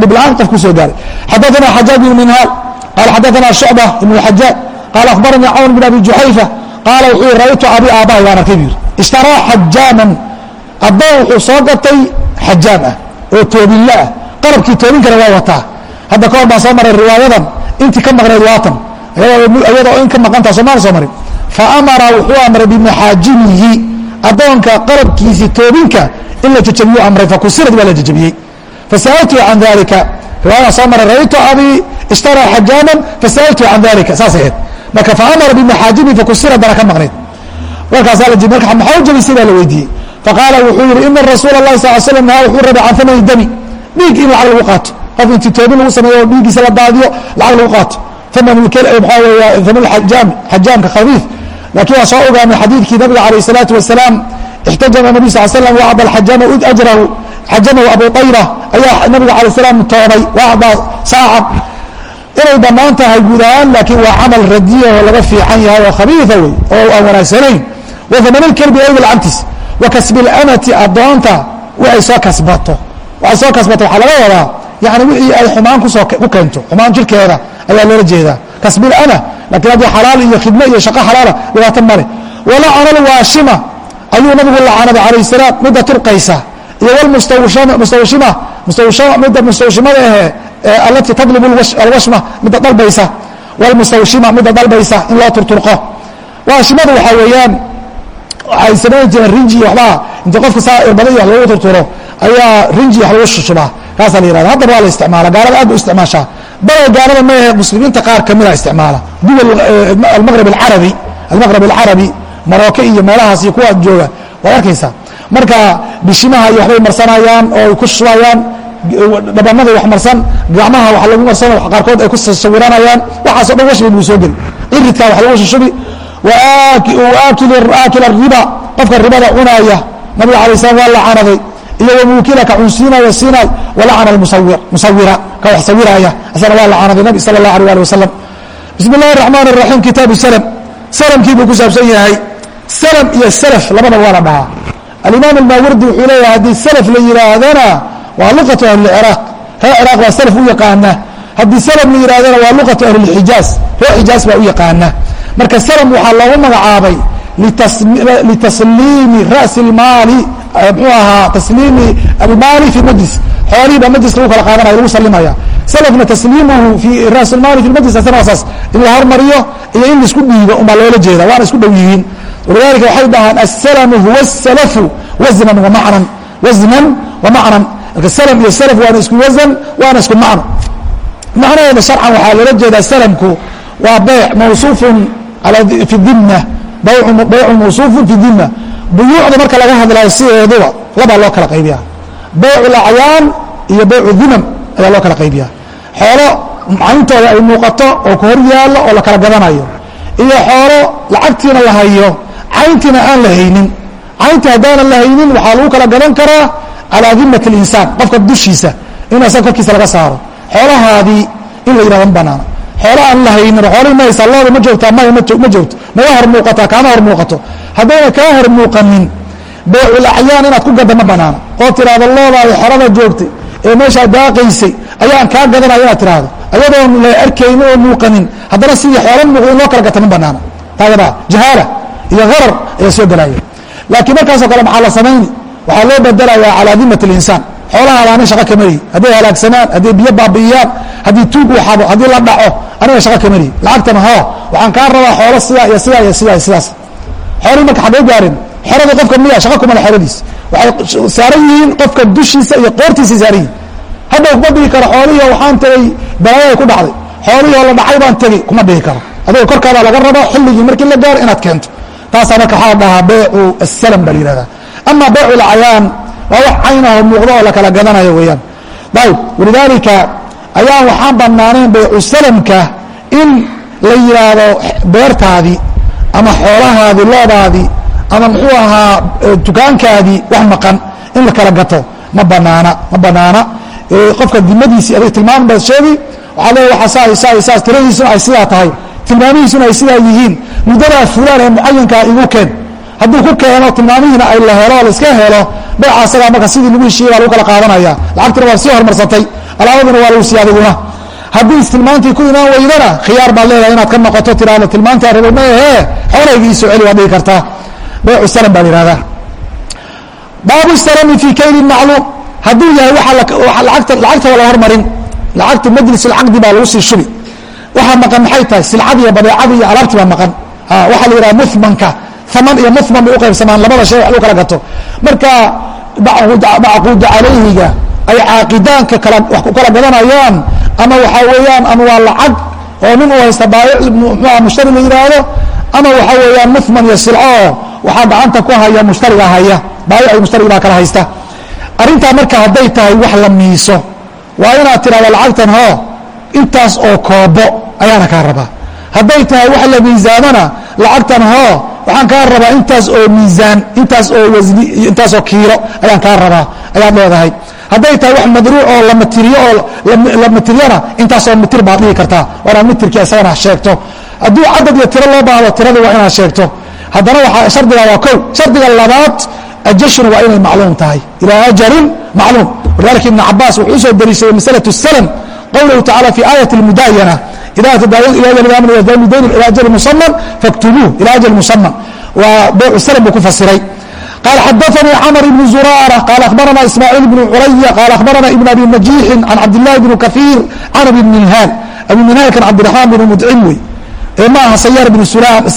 dhibla-aan qof ku soo gaaray. Xadaana xajaaj bin minhaal qaala xadaana shucba ibn xajaaj qaala akhbaranii cawn bin abi juxayfa qaala wuxuu raaytu abi aabbahay waan arkay buyiri ishtaraa xajaaman addoon wuxuu soo gatay xajaam ah oo toobinle ah qalabkii toobinkana waa wataa hadda kahor baan soo maray riwaayadan intii ka maqnayd waatan iyadoo in ka maqantaa somaana soo marin faamara wuxuu amray bimaxaajimihi addoonka qalabkiisii toobinka in la jajabiyu amray fakusirad waa la jajabiyey fasa'altu can dalika riwaayadaan soo maray ra'aytu abi ishtaraa xajaaman fasa'altu can dalika saasay ahayd marka faamara bimaxaajimihi fakusiradana ka maqnayd warkaasaa la marka maxaa u jabisay baa la weydiiyey. Faqaala wuxuu yidhi ina rasuula allahi sal slam nahaa wuxuu rabay can amani dami dhiig in lacag lagu qaato. Qof intitoobin lagu sameeyo oo dhiiggiisa la daadiyo lacag lagu qaato. Amaxaa weeya thaman xajaamka khafiif laakiin waa soo ogaanay xadiidkii nabiga calayh salaatu wasalaam ixtajama nabiy sal slam wacda xajama ud ajrahu. Xajamahu abu tayra ayaa nabiga cala salaam toobay wacda saacan inay bannaan tahay guud ahaan laakiin waa camal radiyaho laga fiican yahay oo khabiifa wey oo aan wanaagsanayn wahamanilkelbi ayga lacantiis wa kasbilamati addoonta waxay soo kasbato. Waxay soo kasbato waxaa laga wadaa yani wixii ay xumaan ku soo ku keento xumaan jirkeeda ayaa loola jeedaa. Kasbilama lakiin haddii xalaal iyo khidmo iyo shaqo xalaala dhibaato male walacana alwaashima ayuu nabigu lacanaday calayh salaam midda turqaysa. Iyo midda mustawshimada ahe alati tadlib alwashma midda dalbaysa. Wlmustawshima midda dalbaysa in loo turturqo. Waashimadu waxaa weeyaan waxay samayn jireen rinji waxbaa inta qofka saa irbada iyo wax lagu turturo ayaa rinji wax lagu shushubaa kaasaa la yihahda haddana waa la isticmaala. Gaalada aad bu isticmaashaa. Bal gaalada maahe muslimiinta qaar kamida isticmaala. Duwal almaqrab alcarabi almaqrab alcarabi marooke iyo meelahaas iyo kuwa jooga. Waad arkaysaa. Marka bishimaha iyo waxbay marsanayaan oo ay ku shubayaan dhabanada wax marsan gacmaha wax lagu marsan qaarkood ay ku sawiranayaan waxaaso dhan washbi buu soo geli iridkaa wax lagu shushubi aakil riba qofka ribada cunaaya nabiga alay slam waa lacanaday iyo wmuukila ka cunsiinaya siinaay walacana musawira ka wax sawiraya isana waa lacanaday nabi sala اlah alيه ali wasalam bismi اllahi الraxmaan الraxiim kitaabu slm slmkii buu ku saabsan yahay slm iyo slf labada waa la dhahaa alimaam almaawardi wuxuu leeyahay haddii slf la yihaahdana waa luqatu ahli ciraaq ree ciraaq baa slf u yaqaana haddii slm la yihahdana waa luqatu ahli اxijaaz ree xijaaz baa u yaqaana marka slm waxaa loogu magacaabay litasliimi ra'si اlmaali mxuu ahaa tasliimi almaali fi majlis xoolihii baa majliska lagu kala qaadanaya lagu salimaya salafna tasliimuhu fi ra's اlmaali fi majlis asna saas in la hormariyo iyo in laisku dhiibo unbaa loola jeeda waana isku dhow yihiin walidalika waxay dhahaan aلsalmu huwa الsalafu waznan wamacnan waznan wamacnan marka salm iyo salaf waana isku wazn waana isku macno macnaheeda sharcan waxaa loola jeedaa salamku waa beyc mawsuufun fi dimna baycu mawsuufun fi dimna buyuucda marka laga hadlayo sideeduba labaa loo kala qaybiya baycu lacyaan iyo baycu dimam ayaa loo kala qaybiya xoolo cayntooda ay muuqato oo ku hor yaallo oo la kala gadanayo. Iyo xoolo lacagtiina la hayo cayntiina aan la haynin. Cayntii haddaanan la haynin waxaa lagu kala gadan karaa calaa dimat اlinsaan qofka dushiisa in asaga korkiisa laga saaro. Xoolahaadii in la yihahdo ma banaana xoolo aan la haynin xoolihii ma joogtaa maya ma joogto. Maga hor kaama hor haddayna kaa hor muuqanin bayculacyaan inaad ku gadda ma banaana oo tiraahdo loodaadi xorada joogtay ee meeshaa daaqaysay ayaan kaa gadanaya inaad tiraahdo. Ayadoon la arkayni oo muuqanin haddana sidii xoola muuqda in loo kala gata ma banaana taagadaa jahaala iyo harar ayaa soo gelaya laakiin markaasoo kale maxaa la samayni waxaa loo bedelayaa calaa dimat اlinsaan xoolahaada ani shaqa kamariyi hadday halaagsamaan hadday biyo baabi'iyaan haddii tuug uu xado haddii la dhaco aniga shaqa kamariyi lacagtan hoo waxaan kaa rabaa xoolo sidaa iyo sidaa iyo sidaa iyo sidaas. Xoolihii marka xaggay gaarin xerada qofka miya shaqa kumale xeradiis. Waxay saaran yihiin qofka dushiisa iyo qoortiisay saaran yihiin hadda kuma dhihi karo xoolihii waxaan tegey balaayaday ku dhacday. Xoolihii oo la dhacay baan tegey kuma dhihi karo. Adigoo korkaada laga rabo xilligii markii la gaaro inaad keento. Taasaa marka waxaa la dhahaa beecu asalam baa la yihahdaa ama beecu lcayaan waa wax caynaho muuqdo oo la kala gadanayo weeyaan. Ayb walidaalika ayaan waxaan banaanayn baycu salamka in la yidhaahdo beertaadii ama xoolahaadii loodaadii ama muxuu ahaa dukaankaadii wax maqan in la kala gato. Ma banaana ma banaana qofka dimadiisii adig tilmaam baad sheegi waxaa leeya waa saa saa saas tiradiisuna ay sidaa tahay. Tilmaamihiisuna ay sidaa yihiin. Muddadaa fulaan ee mucayankaa igu keen hadduu ku keeno tilmaamihiina ay la helo la iska helo beeca asagaa marka sidii lagu heshiiyey baa lagu kala qaadanaya. Lacagtina waa sii hormarsatay alaabaduna waa lagu sii adiguna haddii tilmaantii ku imaan weydana khiyaar baad leedahay inaad ka noqoto tiraahdo tilmaantaa rabay ma ahee xoolaygii soo celi waad dhigi kartaa beecu salam baa la yihahdaa baabu salami fii kayli macluum. Hadduu yahay waa lacagta lacagta waa la hormarin. Lacagta majlis lcaqdi baa lagu sii shubi. Waxaa maqan maxay tahay? Silcadii iyo badeecadii iyo alaabtii baa maqan. Waxaa la yidhaha muhmanka aman iyo muhman bay uqaybsamaan labada shay wax lagu kala gato. Marka macquuda calayhiga ay caaqidaanka kala wax ku kala gadanayaan ama waxaa weeyaan ama waa lacag oo nin uu haysta baayic mxuha mushtari la yidhaahdo ama waxaa weeyaan muhman iyo silco waxaa gacanta ku haya mushtariga haya baayici mushtariga baa kala haysta. Arrintaa marka hadday tahay wax la miiso waa inaad tidhahdo lacagtan hoo intaas oo koobo ayaana kaa rabaa. Hadday tahay wax la miisaamana lacagtan hoo waxaan kaa rabaa intaas oo miisaan intaas oo wasni intaas oo kiilo ayaan kaa rabaa ayaad leedahay. Hadday tahay wax madruuc oo la matiriyo oo la matiriyana intaasoo mitir baad dhihi kartaa. Waa inaad mitirkii isagana sheegto. Hadduu cadad iyo tiro loo baahdo tirada waa inaad sheegto. Haddana waxaa shardiga waa kow. Shardiga labaad ajashun waa inay macluum tahay. Ilaa ajarin macluum. Walidaalika ibnu cabaas wuxuu u soo dariishaday masalatu salam qwluhu tacala fi aayat اlmudaayana ida tadaayanu ila yawmi qiyamati yadainu daynun ila ajali musaman faktubuuh ila ajali musaman waa baycu salam buu ku fasiray qal xadaanii camr ibnu zuraara qaal akhbarana ismaaciil bnu curaya qaal akhbarana ibn abi najiixin can cabdillahi bni kafiir can abi minhaal abi minhaalkan cabdiraxmaan bnu mudcim wey ee ma aha sayaar bnu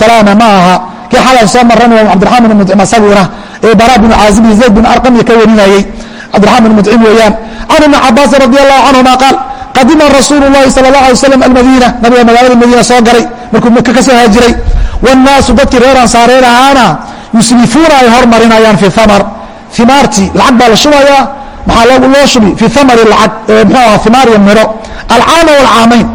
salaama ma aha kii xalan soo maran waa cabdiraxmaan bnu mudcim asaguna ee bara bnu caazib iyo zayd bn arqam iyo ka warinayey cabdiraxmaan bnu mudcim weeyaan can ibni cabaasin radi allahu canhuma qaal qadima rasuul lahi sal la alay slam almadiina nabiga magaalada madiina soo garay markuu maka ka soo haajiray. Wاnaasu dadkii reer ansaareen ahaana yuslifuuna ay hormarinayaan fi amar imaartii lacag baa la shubayaa maxaa loo shubi fi amari laag mxu aha imaar iyo midho alcaama wlcaamayn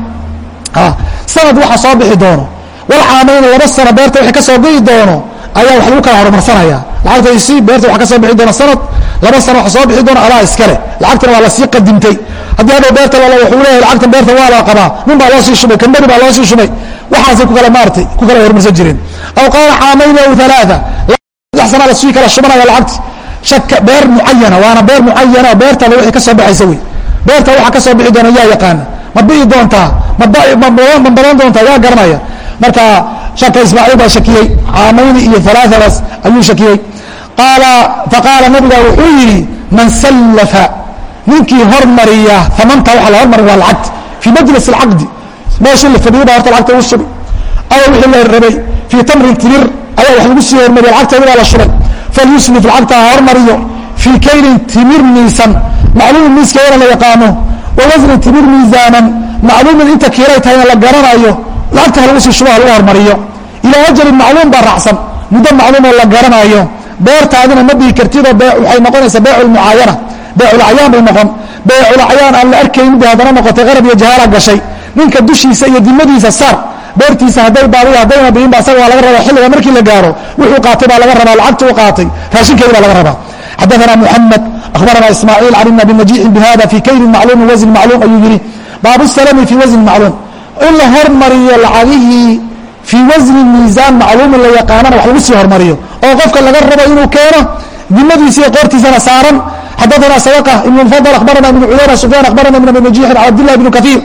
ah, sanad waxa soo bixi doono. Walcaamayn laba sano beerta wixii ka soo goyi doono ayaa wax lagu kala horumarsanaya. Lacagta isi beerta waxa ka soo bixi doona sanad laba sano waxa soo bixi doona adaa iskale lacagtana waa la sii qadimtay. Haddii hadhow beerta wuxuu leeyahay lacagtan beerta waa la qabaa. Nin baa loo sii shubay kambani baa loo sii shubay waxaasay ku kala maaratay ku kala horumarsan jireen aw qaala caamayn aw alaaa saddex sana la sii kala shubanaya lacagti. Shaka beer mucayana waana beer mucayana beertada wixii ka soo baxaysa wey. Beerta waxa ka soo bixi doona yaa yaqaana. Ma bi'i doontaa ma badan doontaa yaa garanaya marka shaka ismaaciil baa shakiyey. Caamayni iyo alaadaas ayuu shakiyey. Qaala faqaala nabiga wuxuu yidhi man sallafa ninkii hormariya amanta waa la hormarin waa lacagta. Fii majlis اcaqdi meeshii la fadhiyay baa horta lacagta u shubay. Aw wixii la rabay. Fii tamrin timir ayaa wax lagu sii hormariya lacagteedi baa la shubay. Falyuslif lacagta ha hormariyo. Fii kaylin timir miisan. Macluumin miiskeedana la yaqaano. Wa wasnin timir miisaanan macluumin inta kiilay tahayna la garanayo laagta ha lagu sii shubaha lagu hormariyo. Ilaa ajalin macluum baa raacsan. Muddo macluum oo la garanayo. Beertaadina ma dhihi kartidoo waxay noqonaysaa beeculmucaayana beeculacayaan bay noqon. Beeculacayaan aan la arkayn bay haddana noqotay qarab iyo jahaala gashay. Ninka dushiisa iyo dimadiisa saar. Beertiisa hadday baadiya haddayna biinba asaga waa laga rabaa xilliga markii la gaaro. Wuxuu qaatay baa laga rabaa lacagta u qaatay. Raashinkeeda baa laga rabaa. Xadaana muxamed ahbarana ismaaciil can ibna binajixin bihada fii kayni macluumi wasn macluum ayuu yidhi baabu salami fii wasni macluum in la hormariyo lacagihii fii wasni miisaan macluumin la yaqaanana wax lagu sii hormariyo oo qofka laga rabo inuu keeno dimadiisa iyo qoortiisana saaran xadaثna sawqa ibn mfadl akhbarana ibn cuyayna sufyaan akhbarana ibn abi najiixin can cabdillahi bn kaثiir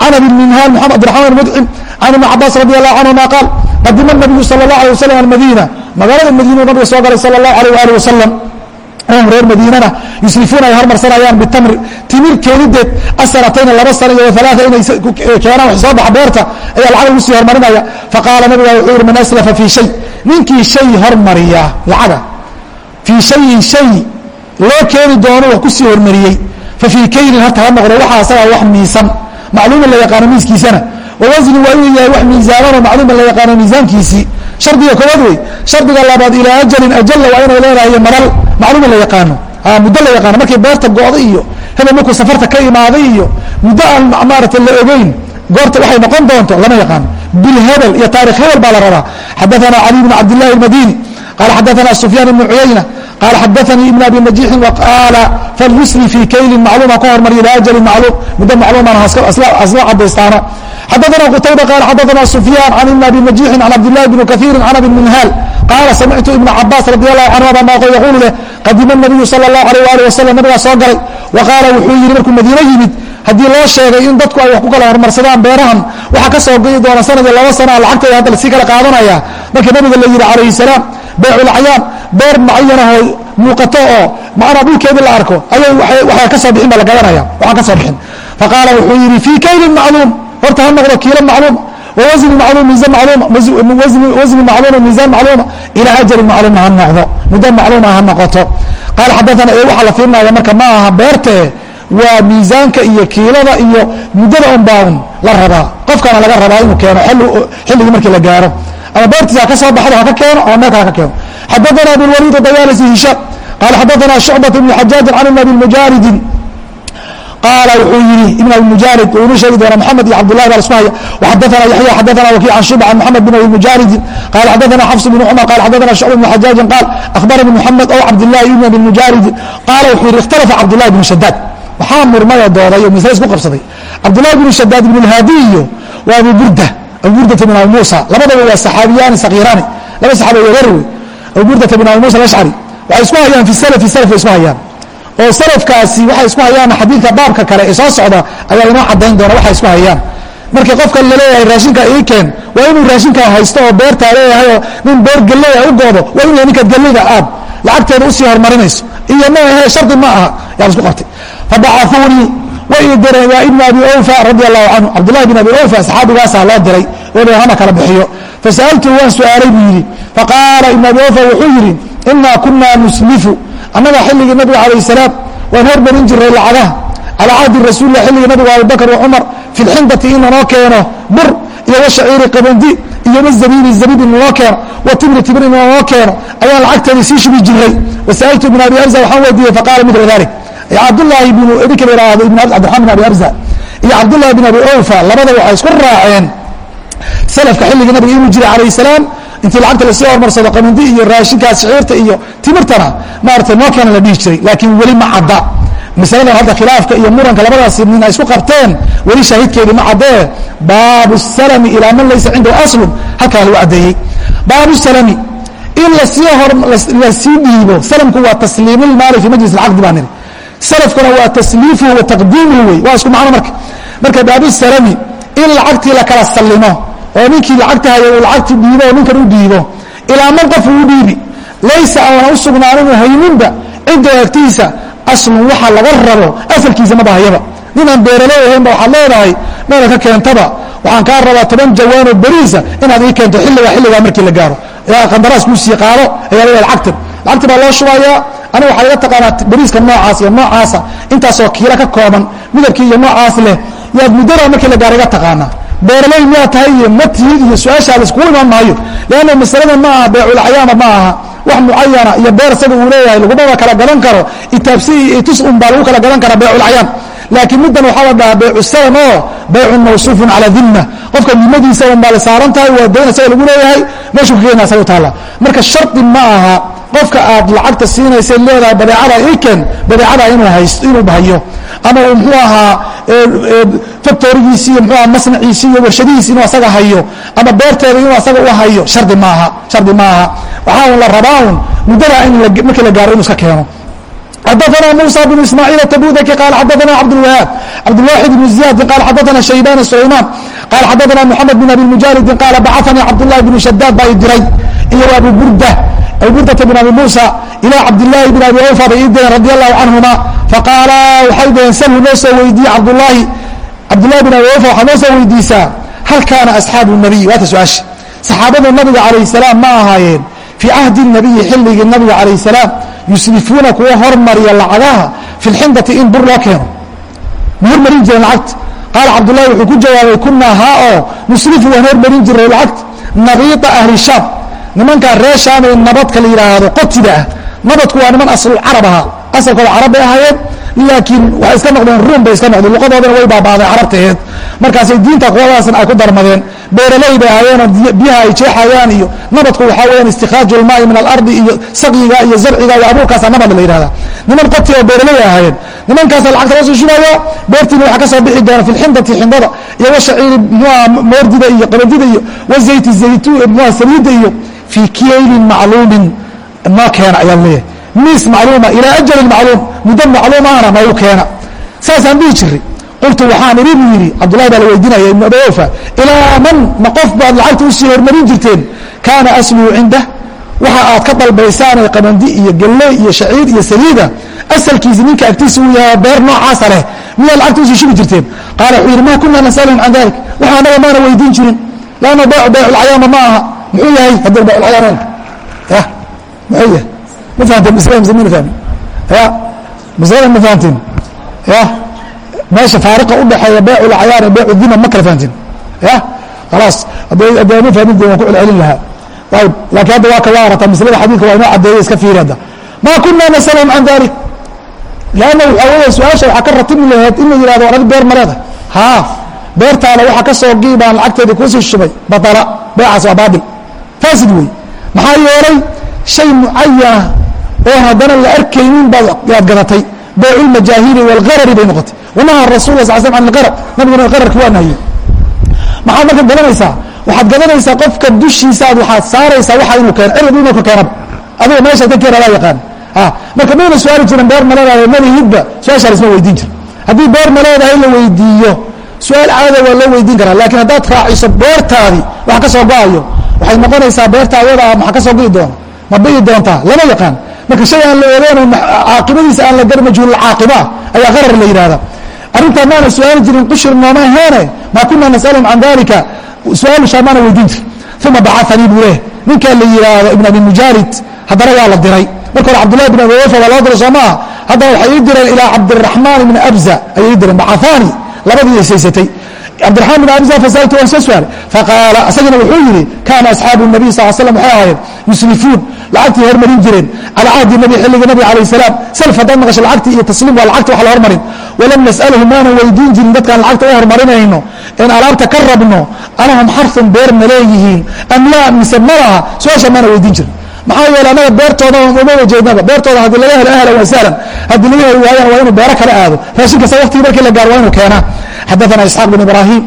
can abi minhaal mxamed abdiraxman mudcim can ibn cabaas radi allahu canهuma qaal qadima nabiyu salى اllah alيه waslm almadiina magaalada madiinuu nabiga soo galay salى اllahu alيh ali wasalam hum reer madiinana yusrifuuna ay hormarsanayaan bitamri timir keenideed asanatayna laba sana iyo alaaa inay keenaan wax soo baxa beerta ayaa lacag lagu sii hormarinaya. Faqaala nabiga wuxuu yihi man aslafa fii shay. Ninkii shay hormariya lacaga fii shayin shay loo keeni doono wax ku sii hormariyey. Fa fii kaylin horta ha noqdo waxaa asagaa wax miisan. Macluuman la yaqaano miiskiisana. Wawasni waa inuu yahay wax miisaamanoo macluuman la yaqaano miisaankiisii shardiga koowaad wey shardiga labaad ilaa ajalin ajalla waa inay leedahay madal macluuma la yaqaano. Muddo la yaqaano. Markii beerta go'da iyo hebel markuu safarta ka imaaday iyo muddo aan maarata la ogeyn goorta waxay noqon doonto lama yaqaano. Bilhebel iyo taarikh hebel baa la rabaa xadaana cali bn cabd illahi almadini qaala sufyaan ibnu cuyayna qaal xadaanii ibn abi najiixin waqaala falhusni fii kaylin macluuma ka hormariya ilaa ajalin macluum muddo macluuman isla cadaystaano xadaana qutayba qaal xadaana sufyaan can ibn abi najiixin can cabdillahi bni kaiirin can abi minhaal qaala samictu ibna cabaas radi allahu canhuma maaqo yaquulu leh qadima nabiyu sala allahu alayh waali wasalam nabigaa soo galay wa qaala wuxuu yidhi markuu madiino yimid haddii loo sheegay in dadku ay wax ku kala hormarsadaan beerahan waxaa ka soo goyi doona sanad iyo laba sanaa lacagtooda hadda la sii kala qaadanaya markii nabiga la yidhi calayhi salaam beeculacyaam beer mucayanahoo muuqato oo macnaa dhulkeedii la arko ayay waxaa ka soo bixin ba la gadanaya waxaan ka soo bixin. Faqaala wuxuu yidhi fii kaylin macluum. Horta ha noqdo kiilo macluum wwasni macluum miisaan macluuma wasni macluuma miisaan macluuma ilaa ajalin macluuma ha noqdo muddo macluuma ha noqoto. Qaala xadaana ee waxaa la fiirinaya marka ma aha beertee waa miisaanka iyo kiilada iyo muddada un baa un la rabaa qofkana laga rabaa inuu keeno xilligii markii la gaaro ama beertiisa ka soo baxdo haka keeno ama meel kale haka keeno xadaana abulwaliid dayaalisi hishaam qaala xadaana shucbat ibn xajaajin can ibn abi mujaaridin qaala wuxuu yihi ibn abi mujaarid uu inuu sheegi doona moxamed iyo cabdullahi baa lasku haya waxadaana yaxya xadaana wakiic can shuba can moxamed bin abi mujaaridin qaala xadaana xafs bn cumar qaala xadaana shucba bn xajaajin qaal akhbarani moxamed ow cabdillahi ibn abi mujaaridin qaala wuxuu yihi ikhtalafa cabdullahi bn shadaad waxaa murmaya dooday oo misle isku qabsaday cabdullahi bn shadaad ibn اlhaadi iyo waa abu burda abu burdata bin abi muusa labadaba waa saxaabiyaani sakiiraani laba saxaabi yareer wey abu burdata bin abi muusa alashcari waxay isku hayaan fi salafi salaf bay isku hayaan. Oo salafkaasi waxay isku hayaan xadiidka baabka kale ee soo socda ayaa inoo cadayn doona waxay isku hayaan. Markii qofka la leeyahay raashinka ii keen waa inuu raashinkaa haysto oo beertaa leeyahay oo nin beer galleyda u goodo waa inuu yahay ninkaad galleyda aad lacagteeda u sii horumarinayso iyo ma ahe shardi ma aha yaa isku qabtay. Fabacauunii way direen waa ibn abi awfa radi allahu canhu cabdullahi bin abi awfa saxaabigaasaa loo diray oo hana kala bixiyo. Fasa'altuhu waan su'aalay buu yidhi. Faqaala ibn abi awfa wuxuu yidhi inaa kunaa nuslifu. Annaga xilligii nabiga calayh salaam waan hormarin jiray lacagaha calaa cahdi rasuulilah xilligii nabiga abubakr wa cumar fi lxindati in lanoo keeno bur iyo washaciiri qabandi iyo wazabiibi zabiib in lanoo keeno wa timri timr in lanoo keeno ayaan lacagteedii sii shubi jiray. Wasa'altu ibn abi arza waxaan weydiiyey faqaala mila dalik cabdullaahi bn idinka la yihahdo ibn cabdiraxman bin abi arza iyo cabdullahi bin abi awfa labada waxay isku raaceen salafka xilligii nabiga inuu jiray calayh salaam. Intii lacagta la sii hormarsado qamandi iyo raashinkaas shaciirta iyo timirtana maarata noo keena la dhihi jiray laakiin weli ma cadda. Masaladan hadda khilaafka iyo muranka labadaasi nin ay isku qabteen weli shaahidkeedii ma caddee. Baabu salami ilaa man laysa cindahu aslun halkaa lagu caddeeyey. Baabu salami in la sii hor la sii dhiibo salamku waa tasliimulmaali fi majlis alcaqdi baa niri salafkuna waa tasliifuhu wa taqdiimuhu wey waa isku macno marka. Marka baabu salami in lacagtii la kala sallimo oo ninkii lacagta haya uu lacagti dhiibo oo ninkan u dhiibo ilaa man qof uu dhiibi laysa aana u sugnaanin hayninba cidda agtiisa aslun waxa laga rabo asalkiisa maba hayaba ninaan beeraley ahaynba waxaad leedahay meela ka keentaba. Waxaan kaa rabaa toban jawaanoo beriisa inaad ii keento xilligaa xilligaa markii la gaaro. Qandaraas kuu sii qaado ayaa leedahay lacagtan lacagti baa loo shubayaa aniga waxaa iga taqaanaa beriiska noocaas iyo noocaasa. Intaasoo kiilo ka kooban midabkii iyo noocaas leh. Yaad muddada markii la gaaro iga taqaanaa. Beeraley miyaa tahay iyo matihid iyo su'aashaa laiskugu imaan maayo. Leanna masalada ma aha beeculcayaama ma aha. Wax mucayana iyo beer isaga uu leeyahay lagumaba kala gadan karo. Itaabsi iyo tus un baa lagu kala gadan karaa beeculcayaan laakiin middan waxaa la dhahaa baycu salam oo baycun mawsuufun calaa dimma. Qofka dimadiisa un baa la saaran tahay waa dayn isaga lagu leeyahay. Meeshuu kageena isaga u taalla. Marka shardi ma aha qofka aad lacagta siinaysay leedahay badeecada iken badeecada inuu haysto inuu hayo ama uu muxuu ahaa factorigiisi iyo mxuu aha masnaciisi iyo warshadihiisi inuu asaga hayo ama beerteeda inuu asaga u hayo shardi maaha shardi maaha waxaa un la rabaa un muddada in markii la gaaro inuu iska keeno xadaثna muسى بن ismاعيل التbudki qال xadaثna cabdالوهاab cabdالواxid بن زiyاdi qال xadaثna شhaybان سlayman qaala xadaana mxamed bin abi mujalidin qaala bacanii cabdulahi bn shadaad baa i diray iyo abu burda abu burdata bin abi muusa ilaa cabdilaahi bin abi awfa bay ii direen radi allahu canhuma faqaala waxay daheen salhu noo soo weydiiye cabdulahi cabdulahi bin abi awfa waxaa noo soo weydiisaa hal kaana asxaabu nabiy waata su'aasha saxaabada nabiga calayh salaam ma ahaayeen fii cahdi nabiyi xilligii nabiga calayh salaam yusrifuuna kuwa hormariya lacagaha fi lxindati in bur loo keeno ma hormarin jireen lacagta qaala cabdulahi wuxuu ku jawaabay kunaa haa oo nusrifu waan hormarin jiray lacagta nabiita ahli shaam nimankaa reer shaam ee nabadka la yidhaahdo qotida ah nabadku waa niman aslu carab ahaa asalkooda carab bay ahaayeen laakiin waxay iska noqdeen ruum bay iska noqdeen luqadoodana way baabaaday carabtaheed markaasay diinta kuwadaasna ay ku darmadeen. Beeraley bay ahaayeenoo biyaha ay jeexayaan iyo nabadku waxaa weyaan istikhaaju lmaai min alardi iyo saqyiga iyo zarciga iyo abuurkaasa nabad la yihahda niman qoti oo beeraley ahaayeen. Nimankaasa lacagta loo soo shubaya beertiina waxaa ka soo bixi doona fi lxindati xindada iyo washaciiri mxuha moordida iyo qabadida iyo wazayti zaytu mxuha saliidda iyo fii kaylin macluumin. Noo keena ayaan leeyahay miis macluuma ilaa ajalin macluum muddo macluum ahna noogu keena. Saasaan dhihi jiray qultu waxaan idhi buu yidhi cabdullahi baa la weydiinaya ibnu abi awfa ilaa man ma qof baad lacagta u sii hormarin jirteen? Kaana asluhu cindah waxa aad ka dalbaysaanee qabandi iyo galley iyo shaciir iyo saliida asalkiisi ninka agtiisa uu yahay beer noocaasa leh miyaa lacagta u sii shubi jirteen? Qaala wuxuu yidhi ma kunaa nasalhum can dalik waxa anaga maana weydiin jirin. Laanna baycu bayculcayaama ma aha muxuu yahay haddii bayculcayaan ya muxuu yahay ma fahanteen maslada mise mina fahmin ya maslada ma fahanteen ya meesha faariqa udhaxeeya baycu lcayaar iyo baycu dima ma kala fahanteen ya khalaas haddii ma fahmin waan ku celcelin lahaa ayb laakiin hadda waa ka waarata maslada xadiidka waa inoo cadeeya iska fiiri hadda ma kunaa nasalhum can dalik lanna waxaa weya su'aasha waxaa ka ratimi laheed in la yihahdo adi beer maleeda haa beertaada waxaa ka soo gii baan lacagteeda kuusii shubay badala beecaas waa baabil faasid wey maxaa yeelay shay mucayana oo haddana la arkaynin baad gadatay baycu lmajaahili wاlgarari bay noqotay. Wanaha rasul sal sl an اlgarar nabiguna gararki waa nahye maxaad marka gadanaysaa? Waxaad gadanaysaa qofka dushiisaad waxaad saaraysaa waxa inuu keeno cirab inuu ka keenaba adiga meeshaad ka keena laa yaqaan marka mayna su'aali jiran beer ma leedahay malihidba su'aashaa lasma weydiin jir haddii beer ma leedahay la weydiiyo. Su'aal caada waa loo weydiin karaa laakiin haddaad raaciso beertaadii wax ka soo go'ayo. Waxay noqonaysaa beerta ayada maxaa ka soo gii doona? Ma bi'i doontaa? Lama yaqaan marka shay aan la ogeeno caaqibadiisa aan la gar majhuulcaaqiba ayaa qarar la yidhahda arrintaa maana su'aali jirin qushir nooma aheene maa kunaa nasalhum can dalika su'aalushaa maana weydiin jir uma bacanii buu leh ninkaa la yihaahdo ibn abi mujaalid haddana waa la diray. Marka hore cabdullahi bin abi wafa waa loo diray soo maaha haddana waxay ii direen ilaa cabdiraxmaan ibni abza ayay ii direen. Bacahaani labadii saysatay cabdiraxmaan bin abza fasaltu waan soo suaalay faqaala isagana wuxuu yidhi kaana asxaabu nabiy sal slam waxay ahaayeen yusrifuun lacagtii hormarin jireen calaa cahdi nabi xilliga nabi alayh salaam salf haddaad maqasho lacagtii iyo tasliim waa lacagta wax la hormarin walam nas'alhu maanan weydiin jirin dadkaan lacagta u hormarinayno in alaabta ka rabno anahum xarfun beer ma leeyihiin am laa mise ma laha su'aasha maana weydiin jirin maxaa yeele anaga beertooda uma wajeednaba beertooda haddii laga helo ahlan wa sahlan haddii laga heli waayana waa inuu beero kala aado raashin kasta waqtigii markii la gaaro waa inuu keenaa xadaana isxaaq bin ibraahim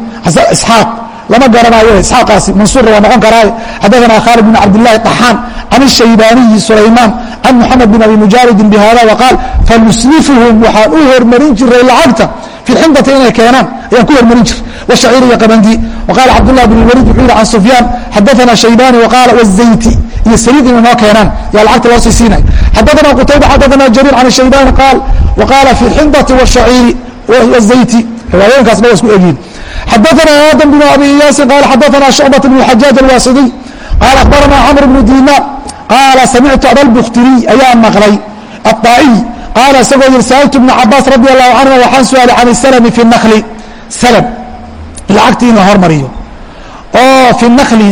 isxaaq lama garanayo isxaaqaasi mansuurna waa noqon karaa xadaana khaalid bin cabdillaahi daxaan can shaybaaniyi sulaymaan can moxamed bin abi mujaaridin bihada waqaal fanuslifuhum waxaan u hormarin jiray lacagta fi xindati inay keenaan ayaan ku hormarin jiray wshaciir iyo qabandi waqaala cabdullah bin waliid wuxuu yihi can sufyaan xadaana shaybani waqaala wazayti iyo saliid inay noo keenaan yaa lacagta loo sii siinay xadaana qutayba xadaana jariir can shaybani qaal waqaala fi xindati wshaciiri wazayti riwaayooyinkaasna waa isku egyihin xadaanaa aadam bn abi iyaasin qaala xadaanaa shucbat bn xajaaj alwaasidiy qaala akhbaranaa camr bnu diinaar qaala samictu abalbuktiriy ayaa maqlay. Aaa'iy qaala isagoo yihi sa'altu bna cabaas radi allahu canhuma waxaan su'aalay can salami fi nakli salam lacagtii in la hormariyo. Oo fi nakli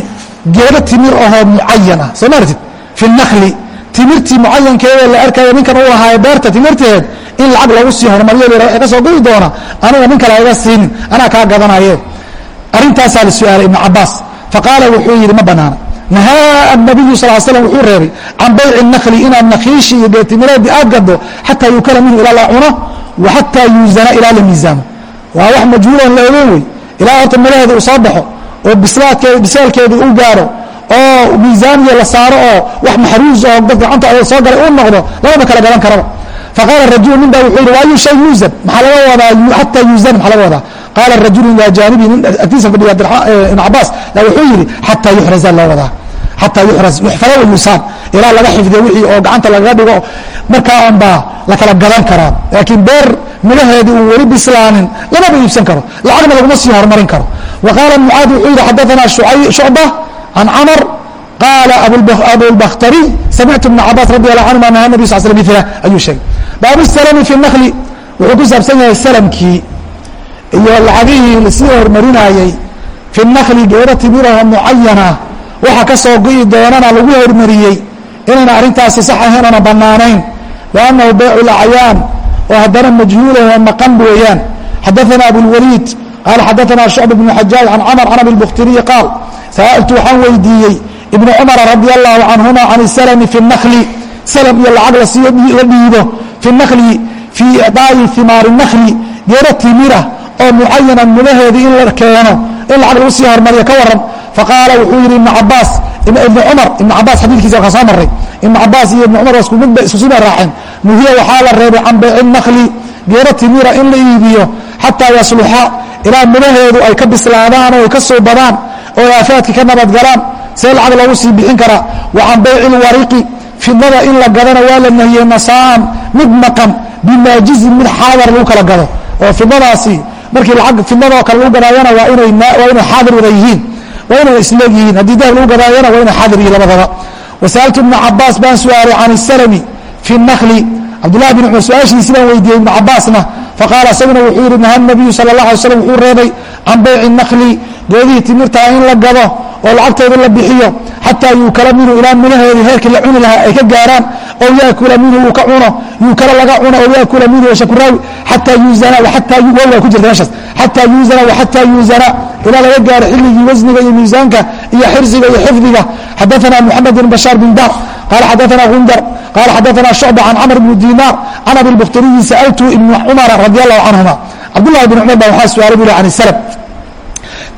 geeda timir ahoo mucayan ah soo maartid fi nakli timirtii mucayankeeda la arkaya ninkan u lahaay beerta timirteed in lacag lagu sii hormariyo ka soo gudi doona aniga nin kale iga siinin anaa kaa gadanaye arintaasaa la su'aalay ibnu cabaas faqaala wuxuu yidhi ma banaana. Nahaa anabiyu sal slam wuxuu reebay can bayci nakli inaad nakiishi iyo geetimireedii aad gado xataa yukala minhu ilaa la cuno wa xataa yuuzana ilaa la miisaamo. Waa wax majhuulan la ogoyn wey. Ilaa horta madaheeda uu soo baxo oo bislaalkeedu uu gaaro oo miisaaniya la saaro oo wax maxruus oo gacanta soo galay uu noqdo lamaba kala gadan karaba. Faqaala rajulu nin baa wuxuu yidhi waayu shay yuuzan maxaa laga wadaa xataa yuuzan maxaa laga wadaa? Qaala rajulu ilaa jaanibi nin agtiisa fadhiya ibn cabaas la wuxuu yidhi xataa yuxraza loo wadaa. Xataa yuxraz yuxfada wa yuusaan ilaa laga xifdiyo wixii oo gacanta lagaga dhigo. Markaa on baa la kala gadan karaa. Laakiin beer midhaheedii uu weli bislaanin lamaba iibsan karo. Lacagna laguma sii horumarin karo. Wa qaala mucaad wuxuu yidhi xadaanaa shucba can camar qaala abulbakhtariy samictu ibna cabaas radi allahu canhuma naha nabi sal sl mila ayuu sheegay baabu salami fi nakli wuxuu ku saabsan yahay salamkii iyo lacagihii la sii hormarinayey fi nakli geeda timiraho mucayana waxa ka soo go'i doonana lagu hormariyey inayna arrintaasi sax ahayn oona bannaanayn wa annahu baycu lacyaan oo haddana majhuulah maqan weeyaan xadaana abulwaliid qaala xadaana shucb bnu xajaaj can camar can abilbukhtiriyi qaal sa'altu waxaan weydiiyey ibna cumara radi allahu canhuma can isalami fi nakli salam iyo lacag lasiiyo la dhiibo fi nakli fii icdaa'i himaari nakli geeda timira oo mucayanan mudaheedii in la keeno in lacag lagu sii hormariyo ka waran faqaala wuxuu yidhi ibn cabaas ibn cumar ibn cabaas xadiikiisa waa ka soo maray ibn cabaas iyo ibn cumar waa isku midba isku sibaa raaceen nuhiya waxaa la reebay can bayci nakli geeda timira in la iibiyo xataa yasluxa ilaa mudaheedu ay ka bislaadaan oo ay ka suubadaan oo aafaadki ka nabadgalaan see lacag loogu sii bixin karaa wa bayci lwariqi fidnada in la gadana waa la nahiyey nasaan mid maqan bimaajizin mid xaadar lagu kala gado. Oo fidnadaasi markii lacag fidnadoo kale lagu gadaayana waa inay waa inay xaadir wada yihiin waa inay isleeg yihiin. Haddii dahab lagu gadaayana waa inay xaadir yihiin labadaba. Wasa'altu ibna cabaas baan su'aalay can isalami fi nakli cabdullahi bin cumar su'aashiisi baan weydiiyey ibnu cabaasna faqaala isaguna wuxuu yidhi naha nabiyu sala allah alay slam wuxuu reebay can bayci nakli geedihii timirtaa in la gado oo lacagtooda la bixiyo xataa yuukala minhu ilaa minaheedii heerkii la cuni lahaa ay ka gaaraan ow yaakula minhu uu ka cuno yuukala laga cuno ow yaakula minhu shakuraawi xataa yuuzana ataa waa ku jirta meeshaas. Xataa yuuzana waxataa yuuzana ilaa laga gaaro xilligii wasniga iyo miisaanka iyo xirsiga iyo xifdiga. Xadaana moxamed bin bashaar bin dar qaala xadaana gundar qaala xadaana shucba can camr bni dinaar can abilbukhtariyi sa'altu ibna cumara radi allahu canhuma cabdullahi bn cumar baa waxaa su'aalay buli can salab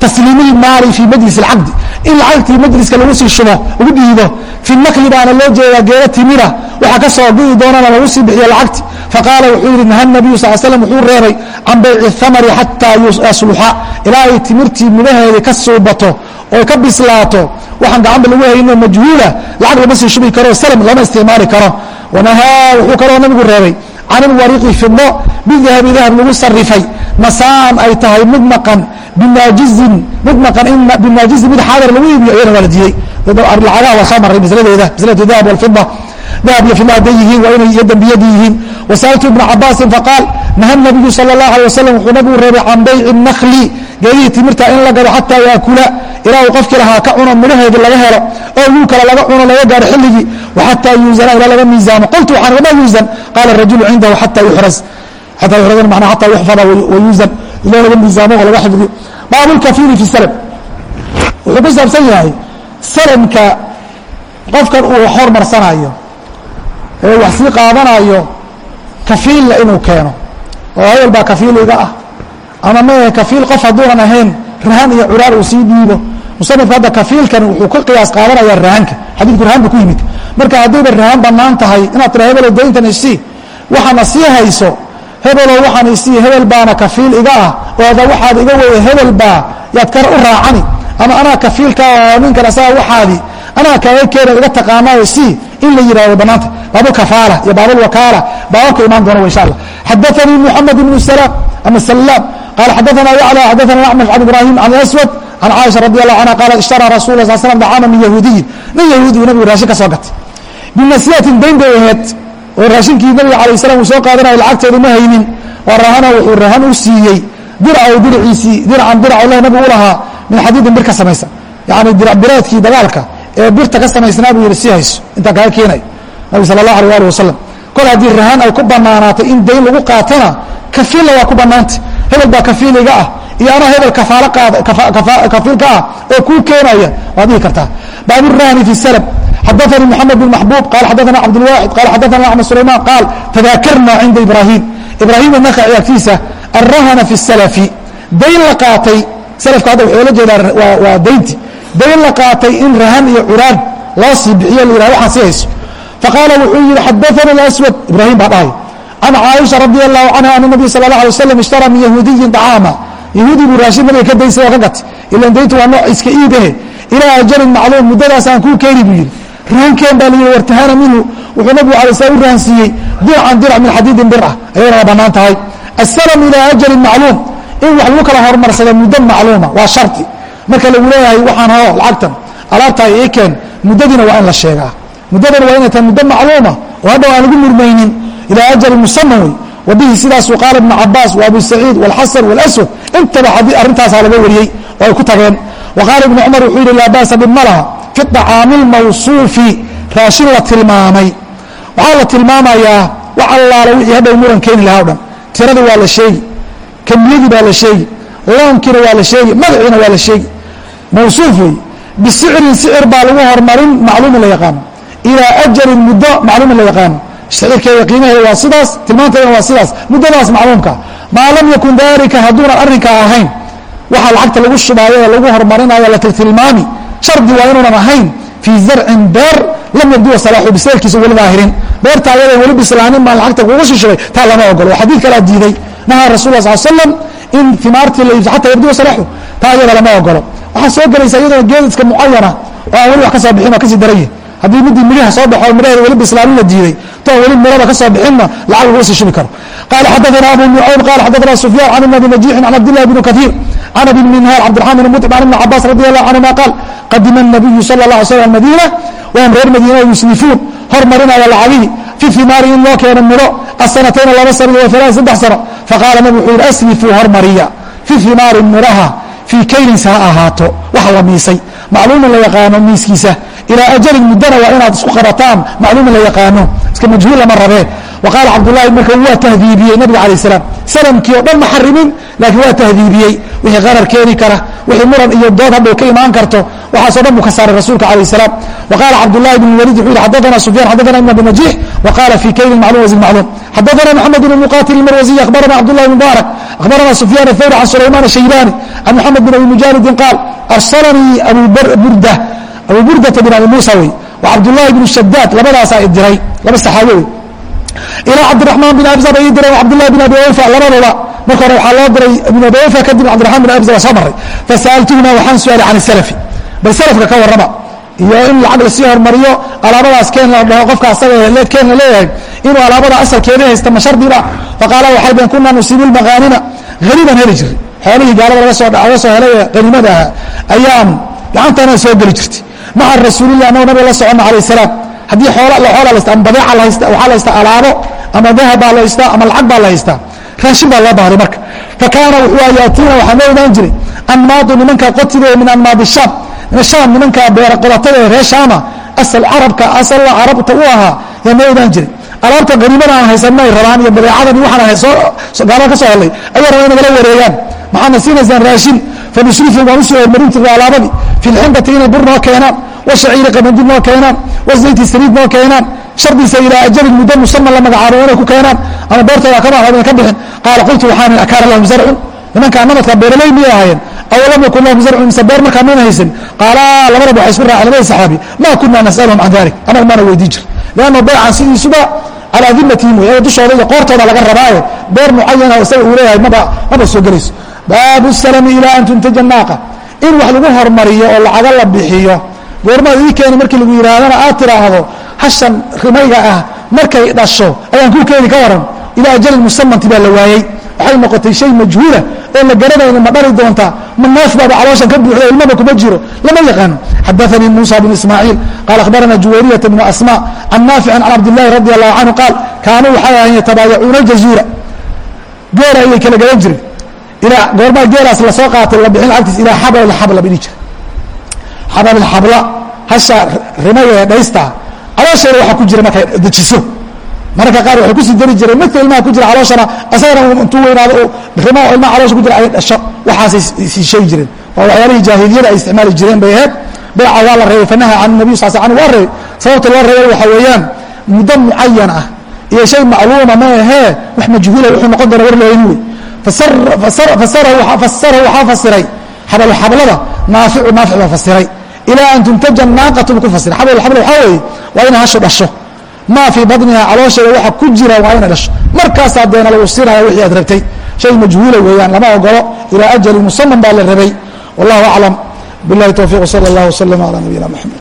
tasliimi maali fii majlis اcaqdi in lacagtii majliska lagu sii shubo lagu dhiibo fi nakli baana loo jeedaa geeda timira waxa ka soo gii doonana lagu sii bixiyo lacagti. Faqaala wuxuu yihi naha nabiyu sal slam wuxuu reebay can bayci hamari xataa yasluxa ilaa ay timirtii midaheedii ka suubato oo ka bislaato waxaan gacanba lagu hayno majhuula lacag lama sii shubi karo salm lama isticmaali karo. Wanahaa wuxuu kaloo nabigu reebay can ilwariqi fido bidahabi dahab lagu sarifay. Nasaan ay tahay mid maqan binaajizin mid maqan in binaajizin mid xaadar lagu iibiyo iyana waa la diiday lacagaha waa soo maray masladeeda maslatu dahab walfida dahab iyo fida hadday yihiin waa inay iyo dembiyadi yihiin wasa'altu ibna cabaasin faqaal naha nabiyu sala اllahu alay wasalam wuxuu nabigu reebay can bayci nakli geedihii timirta in la gado xataa yaakula ilaa uu qofkii lahaa ka cuno midhaheedi laga helo oo yuu kale laga cuno laga gaaro xilligii waxataa yuuzana ilaa laga miisaamo qultu waxaan wama yuuzan qaala rajulu cindahu xataa yuxraz xataa yuxrazan macnaa xataa yuxfada wayuuzan ilaa laga miisaamo oo laga xifdiyo baabu lkafiiri fi salm wuxuu ku saabsan yahay salamka qofkan uu hormarsanayo ee wax sii qaadanayo kafiilla inuu keeno. Oo hebel baa kafiiliga ah. Ama ma kafiil qof hadduunan ahayn rahan iyo curaar uu sii dhiibo. Musanifka hadda kafiilkan wuxuu ka qiyaas qaadanaya rahanka. Xadiidku rahan bu ku yimid. Marka haddayba rahan bannaan tahay inaad tira hebelo dayntan isii waxaana sii hayso hebelo waxaan isii hebel baana kafiil iga ah oo ada waxaad iga weeye hebel baa yaad kar u raacani. Ama anaa kafiilka oo ninkan asaga waxaadi anaa kaaga keena iga taqaanaayo sii in la yihahdo bannaanta baabulkafaala iyo baabulwakaala baababka imaan doona insha allah. Xadaanii muxamed ibnu salaam ama salaam. Qala xadaana yacla xadaana acmash can ibrahim can aswad. Can caaisha radi allahu canha qaalat ishtaraa rasul sal slam dacaama min yahuudiyin nin yahuudiyu nabigu raashin ka soo gatay. Binasiyatin dayn bay aheyd oo raashinkii nabiga alayh salam uu soo qaadanayo lacagteedu ma haynin. Waa rahana wuxuu rahan u siiyey dirac diriciisii diracan dirac leh nabigu u lahaa min xadiidin bir ka samaysan yani dirac bireedkii dagaalka ee birta ka samaysnaa buu yihi sii hayso. Intaan kaga keenay. Nabi sala allah alيh ali wasalam kol haddii rahan ay ku banaanaatay in dayn lagu qaatana kafiilla waa ku banaantay hebel baa kafiiliga ah. Iyo anaa hebel kafiilka ah oo kuu keenaya waad dhihi kartaa. Baaburaani fi salm xadaanii moxamed bin maxbuub qaal xadaana cabdilwaxid qaal xadaana axmed sulayman qaal tadaakarna cinda ibraahim. Ibraahim nakaci agtiisa alrahana fi salafi. Dayn la qaatay. Salafka hadda wuxuu la jeedaa waa daynti dayn la qaatay in rahan iyo curaan loo sii bixiyo la yihah waxaan sii hayso faqaala wuxuu yihi xadaana aswad ibraahim baa dhahay can caaisha radi allahu canha ana nabiy sala اlah alay waslam ishtara min yahuudiyin طacaama yahuudi buu raashin nabiga ka daysay oo ka gatay ilan dayntu waa nooc iska iidahe ilaa ajalin macluum muddadaas kuu keeni buu yidhi. Raankeen baa layihi wartahana minhu. Wuxuu nabigu alay slam u rahansiiyey dircan dirac min xadiidin bir ah. Ayadana waa bannaan tahay. Asalam ilaa ajalin macluum. In wax lagu kala hormarsado muddo macluuma waa shardi marka lagu leeyahay waxaan hao lacagtan alaabtaa ii keen muddadiina waa in la sheegaa muddadana waa inay tahay muddo macluuma oo hadhow aan lagu murmaynin ilaa ajalin musaman wey wabihi sidaasuu qaala ibnu cabaas wa abu saciid wاlxasan wاlaswad intaba arrintaasaa laga wariyey oo ay ku tageen wa qaala ibnu cumar wuxuu yihi laa ba'sa dhib ma laha fi طacaami اlmawsuufi raashin la tilmaamay waxaa la tilmaamayaa wax allaala wixii hadhow muran keeni lahaa o dhan tiradii waa la sheegi kamiyadii baa la sheegi loonkiina waa la sheegi magaciina waa la sheegi mawsuuf wey bisicrin sicir baa lagu hormarin macluumin la yaqaano ilaa ajalin muddo macluumin la yaqaano sicirkeeda qiimaheeda waa sidaas tilmaanteedana waa sidaas. Muddadaas macluumka. Maa lam yakun dalika hadduunan arrinkaa ahayn. Waxaa lacagta lagu shubaayo lagu hormarinayo la tiltilmaami. Shardi waa inuunan ahayn. Fii zarcin beer lam yabduwa salaaxu biseelkiisa weli daahirin beerta ayada weli bislaanin baan lacagta kugu shishubay taa lama ogolo xadiid kalaa diiday nahaa rasul lla sal slam in imaartii la ata yabdu salau taa iyada lama ogolo waxaa soo gelaysa iyadona geediska mucayana oo aan weli wax ka soo bixin oo ka sii daraya haddii midii midhaha soo baxo midhaheeda weli bislaamin la diiday toon weli mirada ka soo bixinna lacag lagu sii shubi karo qaala xadaana abu nucaym qaala xadaana sufyaan can ibn abi najiixin can cabdillahi bni kaiir can abi minhaar cabdiraxmaan bn mutcib can ibni cabaas radi allahu canhuma qaal qadima nabiyu sala la alay slam madiina wahum reer madiina yuslifuun hormarinaya lacagihii fi himaari in loo keeno midho asanatayna laba sano iyo alaa saddex sano faqaala nabig wuxuu yihi aslifuu hormariya fi himaari midhaha fii kaylinsa ha ahaato waxa la miisay macluumin la yaqaano miiskiisa ilaa ajalin muddana waa inaad isku qabataan macluumin la yaqaano iska majhuul lama rabee qaala cabdullahi marka waa tahdiibiyey nabiga alayh salaam salamkii oo dhan ma xarimin laakiin waa tahdiibiyey wixii qarar keeni kara wixii muran iyo dood hadhow ka imaan karto. waxaasoo dhan buu ka saaray rasuulka alayh salaam wa qaala cabdullahi bn walid wuxuu yihi xadathana sufyan xadathana ibn abi najiix wa qaala fi kaylin maclum wazin macluum xadathana maxamed bn muqatil almarwaziy akhbarana cabdullahi bn mubarak akhbarana sufyan athawri can sulayman ashaybani can moxamed bn abi mujalidin qaal arsalanii abu burda abu burdata bin abi muusa wey wa cabdullahi bn shadaad labadaasaa idiray laba saxaabe wey ilaa cabdiraxmaan bin abza bay ii direen cabdullahi bin abi awfa labadaba marka hore waxaa loo diray ibn abi awfa kadib cabdiraxmaan bin abza soo maray. Fasa'altuhuma waxaan su'aalay can salafi. Bal salafka ka warrama iyo in lacag la sii hormariyo alaabadaas keen la dhaho qofka asaga keen la leeyahay inuu alaabada asalkeeda haysta ma shardiba faqaala waxay been kunaa nusiibu lmaqaanima haniiban heli jiray xoolihii gaalada laga soo laga soo helay ee haniimada aha ayaan gacantana soo geli jirtay maca rasuulilah annago nabiga la socona calayh salaam haddii xoola xoola la haysta ama badeeca waxaa la haystaa alaabo ama dahab baa la haystaa ama lacag baa la haystaa raashin baa loo baahday marka. Fa kaana wuxuu yaatiina waxaa noo imaan jiray anmaadu nimanka qotiga min anmaadi shaam. Shaam nimanka beera qodatada ee reer shaama asal carabka asalla carabta u ahaa yaa noo imaan jiray. Alaabta haniimada aan haysanay rabaan iyo badeecadan waxaan gaala ka soo helay ayaa rabaa inagala wareegaan. Maxaadna siinaysaan raashin? Fanusrifu waan u soo hormarin jirnay alaabadii. Fi lxindati inay bur noo keenaan washaciiri qamandib noo keenaan wazayti saliid noo keenaan shardiisa ilaa ajalin muddo musaman la magacaabo inay ku keenaan ama beertooda kama ahadin ka bixin. Qaala qultu waxaan akaana lahum zarcun? Nimankaa namadka beeraley miyay ahaayeen? Aw lam yakun lahum zarcun mise beer markaa mayna haysan qaala labadaba waxay isku raaceen labada saxaabi ma kunna nas'aluhum can dalik anaga maana weydiin jir. Lianna beecan sidiisuba calaa dimatihim wey ayaga dushooda iyo qoortooda laga rabaaye beer mucayana isaga uu leeyahay maba maba soo gelayso. Baabu salami ilaa an tuntaja naaqa. In wax lagu hormariyo oo lacaga la bixiyo goormaad ii keeni markii lagu yidhaahdana aad tiraahdo hashan rimayga ah markay dhasho ayaan kuu keeni ka waran. Ilaa ajalin musamanti baa la waayey waxay noqotay shay majhuula oo la garanayno ma dhali doontaa ma neef baaba calooshan ka buuxda ilmaba kuma jiro. Lama yaqaano. Xadaanii muusa bn ismaaciil qaala akhbarana juwayriyata bnu asma can naaficin can cabdillahi radi allahu canhu qaal kaanuu waxay ahayn yatabaayacuuna jazuura geera ayay kala gadan jireen. Ilaa goormaa geeraas la soo qaatay la bixin lacagtiis ilaa xabal xabla bidhi jira xabal xabla hasha rimaga ee dhaystaa caloosheeda waxaa ku jira markay dejiso. Mararka qaar waxay ku sii dari jireen midka ilmaha ku jira calooshana asagana intuu weynaado rima ilmaha caloosha ku jira ay dhasho. Waxaasay sii sheegi jireen. Waa waxyaalihii jaahiliyada ay isticmaali jireen bay ahayd. Beeca waa la reebay fanaha can nabiy sal sl waa reebay. Sababta loo reebay waxaa weeyaan muddo mucayan ah iyo shay macluuma ma ahee wax majhuula wuxuu noqon doona war looyni wey fasarahu waxaa fasiray xabal xablada naaficu naafic baa fasiray ilaa an tuntaja naaqatu buu ku fasira xabl xabl waxaa weeye waa inay hashu dhasho maa fii badniha caloosheeda waxa ku jira waa inay dhasho markaasaa deena lagu siinaya wixii aad rabtay shay majhuula weeyaan lama ogolo ilaa ajali musaman baa la rabay wallahu aclam biاllahi towfiq wsala اllah wslama calaa nabiyina mxamed